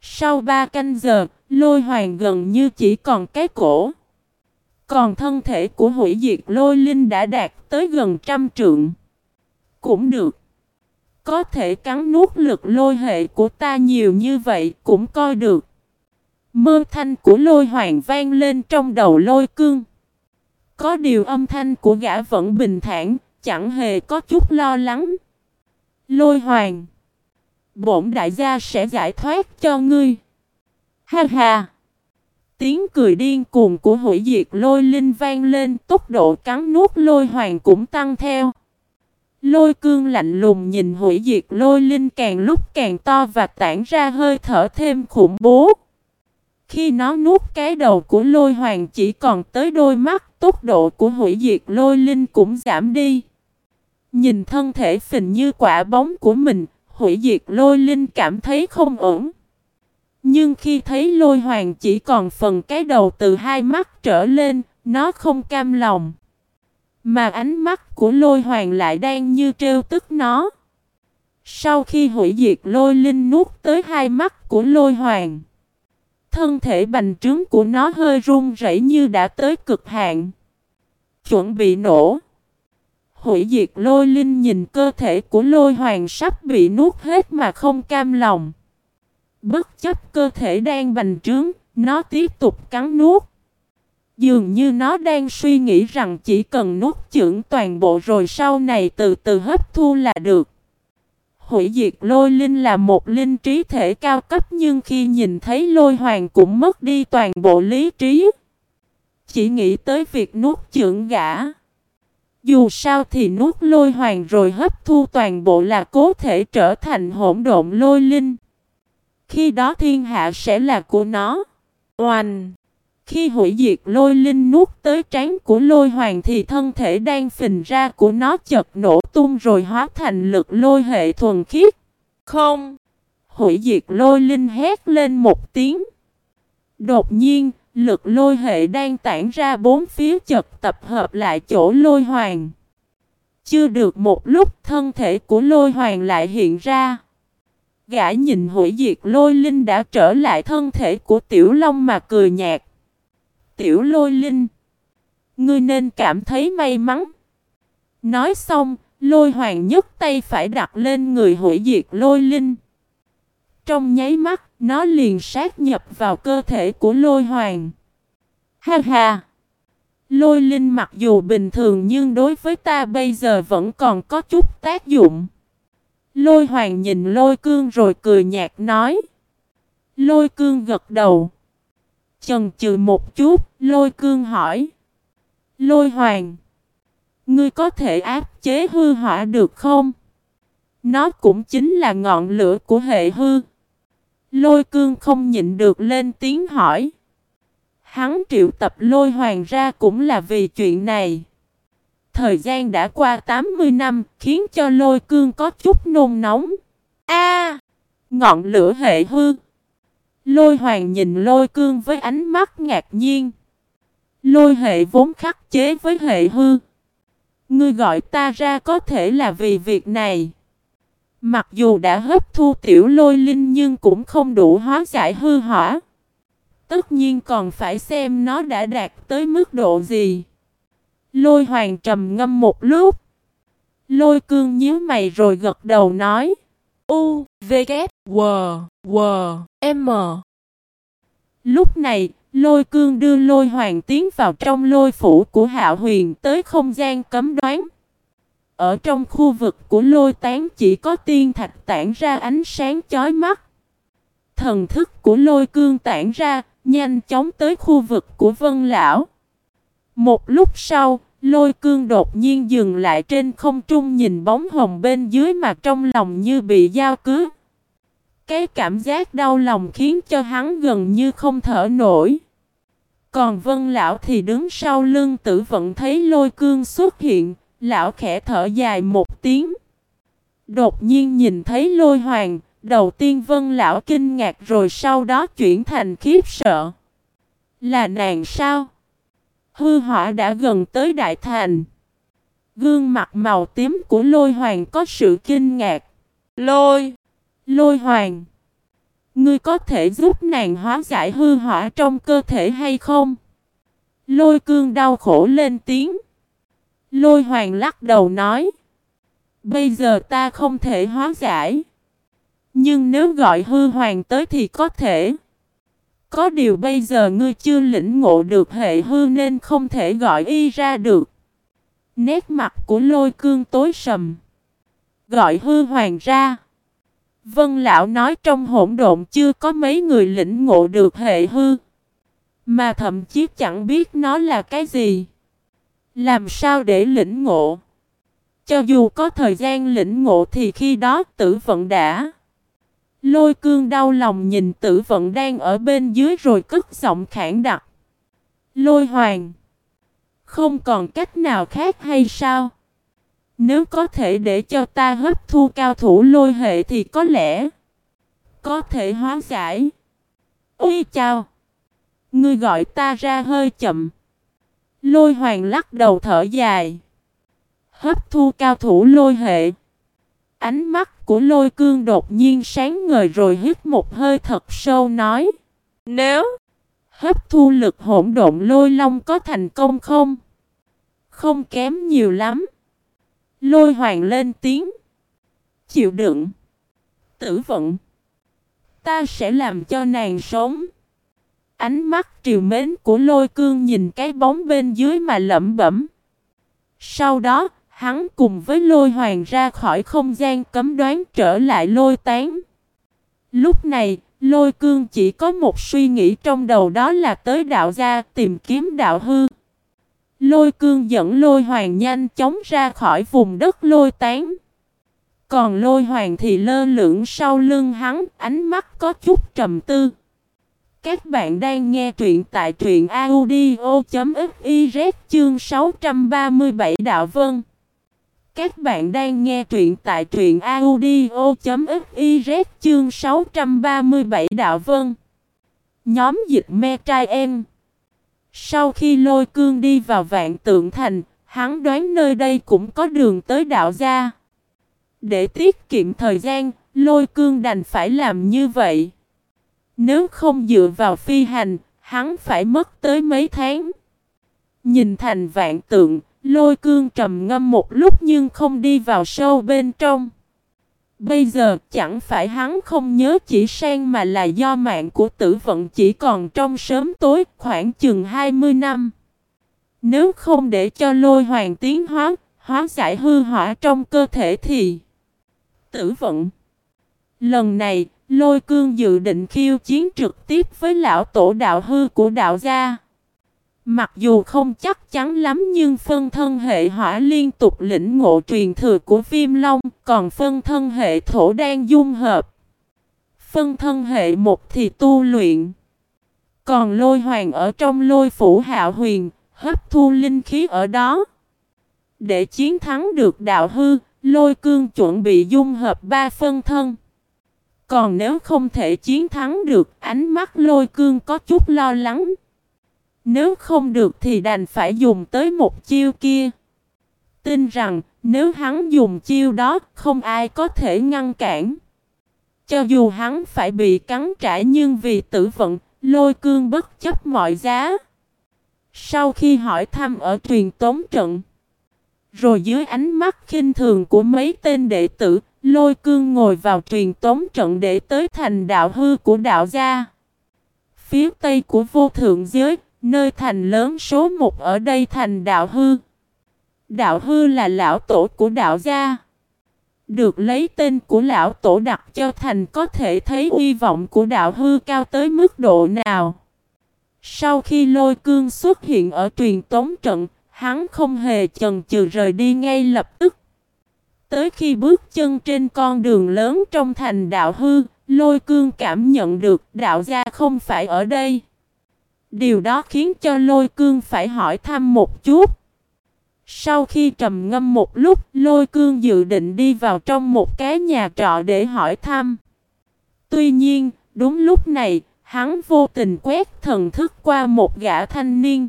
Sau ba canh giờ, lôi hoàng gần như chỉ còn cái cổ. Còn thân thể của hủy diệt lôi linh đã đạt tới gần trăm trượng. Cũng được. Có thể cắn nuốt lực lôi hệ của ta nhiều như vậy cũng coi được. Mơ thanh của lôi hoàng vang lên trong đầu lôi cương. Có điều âm thanh của gã vẫn bình thản, chẳng hề có chút lo lắng. Lôi hoàng. Bổn đại gia sẽ giải thoát cho ngươi. Ha ha. Tiếng cười điên cuồng của hủy diệt lôi linh vang lên, tốc độ cắn nuốt lôi hoàng cũng tăng theo. Lôi cương lạnh lùng nhìn hủy diệt lôi linh càng lúc càng to và tản ra hơi thở thêm khủng bố. Khi nó nuốt cái đầu của lôi hoàng chỉ còn tới đôi mắt, tốc độ của hủy diệt lôi linh cũng giảm đi. Nhìn thân thể phình như quả bóng của mình, hủy diệt lôi linh cảm thấy không ổn. Nhưng khi thấy lôi hoàng chỉ còn phần cái đầu từ hai mắt trở lên, nó không cam lòng. Mà ánh mắt của lôi hoàng lại đang như trêu tức nó. Sau khi hủy diệt lôi linh nuốt tới hai mắt của lôi hoàng. Thân thể bành trướng của nó hơi run rẩy như đã tới cực hạn. Chuẩn bị nổ. Hủy diệt lôi linh nhìn cơ thể của lôi hoàng sắp bị nuốt hết mà không cam lòng. Bất chấp cơ thể đang bành trướng, nó tiếp tục cắn nuốt. Dường như nó đang suy nghĩ rằng chỉ cần nuốt chửng toàn bộ rồi sau này từ từ hấp thu là được. Hủy diệt lôi linh là một linh trí thể cao cấp nhưng khi nhìn thấy lôi hoàng cũng mất đi toàn bộ lý trí. Chỉ nghĩ tới việc nuốt trưởng gã. Dù sao thì nuốt lôi hoàng rồi hấp thu toàn bộ là cố thể trở thành hỗn độn lôi linh. Khi đó thiên hạ sẽ là của nó. Oanh! Khi hủy diệt lôi linh nuốt tới trán của lôi hoàng thì thân thể đang phình ra của nó chật nổ tung rồi hóa thành lực lôi hệ thuần khiết. Không! Hủy diệt lôi linh hét lên một tiếng. Đột nhiên, lực lôi hệ đang tản ra bốn phía chật tập hợp lại chỗ lôi hoàng. Chưa được một lúc thân thể của lôi hoàng lại hiện ra. Gã nhìn hủy diệt lôi linh đã trở lại thân thể của tiểu long mà cười nhạt. Tiểu lôi linh. Ngươi nên cảm thấy may mắn. Nói xong, lôi hoàng nhấc tay phải đặt lên người hủy diệt lôi linh. Trong nháy mắt, nó liền sát nhập vào cơ thể của lôi hoàng. Ha ha! Lôi linh mặc dù bình thường nhưng đối với ta bây giờ vẫn còn có chút tác dụng. Lôi hoàng nhìn lôi cương rồi cười nhạt nói. Lôi cương gật đầu. Chần chừ một chút, lôi cương hỏi. Lôi hoàng. Ngươi có thể áp chế hư hỏa được không? Nó cũng chính là ngọn lửa của hệ hư. Lôi cương không nhịn được lên tiếng hỏi. Hắn triệu tập lôi hoàng ra cũng là vì chuyện này. Thời gian đã qua 80 năm, khiến cho lôi cương có chút nôn nóng. A, Ngọn lửa hệ hư. Lôi hoàng nhìn lôi cương với ánh mắt ngạc nhiên. Lôi hệ vốn khắc chế với hệ hư. Ngươi gọi ta ra có thể là vì việc này. Mặc dù đã hấp thu tiểu lôi linh nhưng cũng không đủ hóa giải hư hỏa. Tất nhiên còn phải xem nó đã đạt tới mức độ gì. Lôi hoàng trầm ngâm một lúc. Lôi cương nhíu mày rồi gật đầu nói. U, V, K, W, W, M. Lúc này, lôi cương đưa lôi hoàng tiến vào trong lôi phủ của hạo huyền tới không gian cấm đoán. Ở trong khu vực của lôi tán chỉ có tiên thạch tản ra ánh sáng chói mắt. Thần thức của lôi cương tản ra, nhanh chóng tới khu vực của vân lão. Một lúc sau, lôi cương đột nhiên dừng lại trên không trung nhìn bóng hồng bên dưới mà trong lòng như bị dao cứa. Cái cảm giác đau lòng khiến cho hắn gần như không thở nổi. Còn vân lão thì đứng sau lưng tử vận thấy lôi cương xuất hiện, lão khẽ thở dài một tiếng. Đột nhiên nhìn thấy lôi hoàng, đầu tiên vân lão kinh ngạc rồi sau đó chuyển thành khiếp sợ. Là nàng sao? Hư hỏa đã gần tới đại thành. Gương mặt màu tím của lôi hoàng có sự kinh ngạc. Lôi! Lôi hoàng! Ngươi có thể giúp nàng hóa giải hư hỏa trong cơ thể hay không? Lôi cương đau khổ lên tiếng. Lôi hoàng lắc đầu nói. Bây giờ ta không thể hóa giải. Nhưng nếu gọi hư hoàng tới thì có thể. Có điều bây giờ ngươi chưa lĩnh ngộ được hệ hư nên không thể gọi y ra được. Nét mặt của lôi cương tối sầm. Gọi hư hoàng ra. Vân lão nói trong hỗn độn chưa có mấy người lĩnh ngộ được hệ hư. Mà thậm chí chẳng biết nó là cái gì. Làm sao để lĩnh ngộ? Cho dù có thời gian lĩnh ngộ thì khi đó tử vận đã. Lôi cương đau lòng nhìn tử vận đang ở bên dưới rồi cất giọng khản đặc. Lôi hoàng. Không còn cách nào khác hay sao? Nếu có thể để cho ta hấp thu cao thủ lôi hệ thì có lẽ có thể hóa giải. Ui chào! Ngươi gọi ta ra hơi chậm. Lôi hoàng lắc đầu thở dài. Hấp thu cao thủ lôi hệ. Ánh mắt của lôi cương đột nhiên sáng ngời rồi hít một hơi thật sâu nói. Nếu hấp thu lực hỗn độn lôi long có thành công không? Không kém nhiều lắm. Lôi hoàng lên tiếng. Chịu đựng. Tử vận. Ta sẽ làm cho nàng sống. Ánh mắt triều mến của lôi cương nhìn cái bóng bên dưới mà lẩm bẩm. Sau đó, hắn cùng với lôi hoàng ra khỏi không gian cấm đoán trở lại lôi tán. Lúc này, lôi cương chỉ có một suy nghĩ trong đầu đó là tới đạo gia tìm kiếm đạo hư. Lôi cương dẫn lôi hoàng nhanh chóng ra khỏi vùng đất lôi tán. Còn lôi hoàng thì lơ lửng sau lưng hắn, ánh mắt có chút trầm tư. Các bạn đang nghe truyện tại truyện audio.fiz chương 637 Đạo Vân. Các bạn đang nghe truyện tại truyện audio.fiz chương 637 Đạo Vân. Nhóm dịch me trai em. Sau khi lôi cương đi vào vạn tượng thành, hắn đoán nơi đây cũng có đường tới đạo gia. Để tiết kiệm thời gian, lôi cương đành phải làm như vậy. Nếu không dựa vào phi hành, hắn phải mất tới mấy tháng. Nhìn thành vạn tượng, lôi cương trầm ngâm một lúc nhưng không đi vào sâu bên trong. Bây giờ chẳng phải hắn không nhớ chỉ sang mà là do mạng của tử vận chỉ còn trong sớm tối khoảng chừng 20 năm. Nếu không để cho lôi hoàng tiến hóa, hóa giải hư hỏa trong cơ thể thì tử vận. Lần này, lôi cương dự định khiêu chiến trực tiếp với lão tổ đạo hư của đạo gia. Mặc dù không chắc chắn lắm nhưng phân thân hệ hỏa liên tục lĩnh ngộ truyền thừa của viêm long, còn phân thân hệ thổ đang dung hợp. Phân thân hệ một thì tu luyện. Còn lôi hoàng ở trong lôi phủ hạo huyền, hấp thu linh khí ở đó. Để chiến thắng được đạo hư, lôi cương chuẩn bị dung hợp ba phân thân. Còn nếu không thể chiến thắng được, ánh mắt lôi cương có chút lo lắng. Nếu không được thì đành phải dùng tới một chiêu kia. Tin rằng nếu hắn dùng chiêu đó không ai có thể ngăn cản. Cho dù hắn phải bị cắn trả nhưng vì tử vận, lôi cương bất chấp mọi giá. Sau khi hỏi thăm ở truyền tống trận, rồi dưới ánh mắt khinh thường của mấy tên đệ tử, lôi cương ngồi vào truyền tống trận để tới thành đạo hư của đạo gia. Phía tây của vô thượng giới, Nơi thành lớn số một ở đây thành đạo hư. Đạo hư là lão tổ của đạo gia. Được lấy tên của lão tổ đặt cho thành có thể thấy uy vọng của đạo hư cao tới mức độ nào. Sau khi lôi cương xuất hiện ở truyền tống trận, hắn không hề chần chừ rời đi ngay lập tức. Tới khi bước chân trên con đường lớn trong thành đạo hư, lôi cương cảm nhận được đạo gia không phải ở đây. Điều đó khiến cho lôi cương phải hỏi thăm một chút. Sau khi trầm ngâm một lúc, lôi cương dự định đi vào trong một cái nhà trọ để hỏi thăm. Tuy nhiên, đúng lúc này, hắn vô tình quét thần thức qua một gã thanh niên.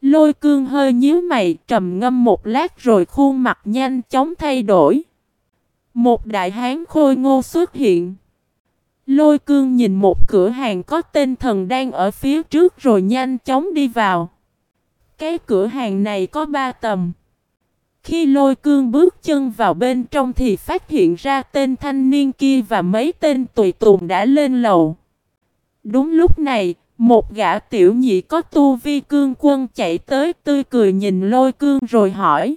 Lôi cương hơi nhíu mày, trầm ngâm một lát rồi khuôn mặt nhanh chóng thay đổi. Một đại hán khôi ngô xuất hiện. Lôi cương nhìn một cửa hàng có tên thần đang ở phía trước rồi nhanh chóng đi vào. Cái cửa hàng này có ba tầm. Khi lôi cương bước chân vào bên trong thì phát hiện ra tên thanh niên kia và mấy tên tùy tùng đã lên lầu. Đúng lúc này, một gã tiểu nhị có tu vi cương quân chạy tới tươi cười nhìn lôi cương rồi hỏi.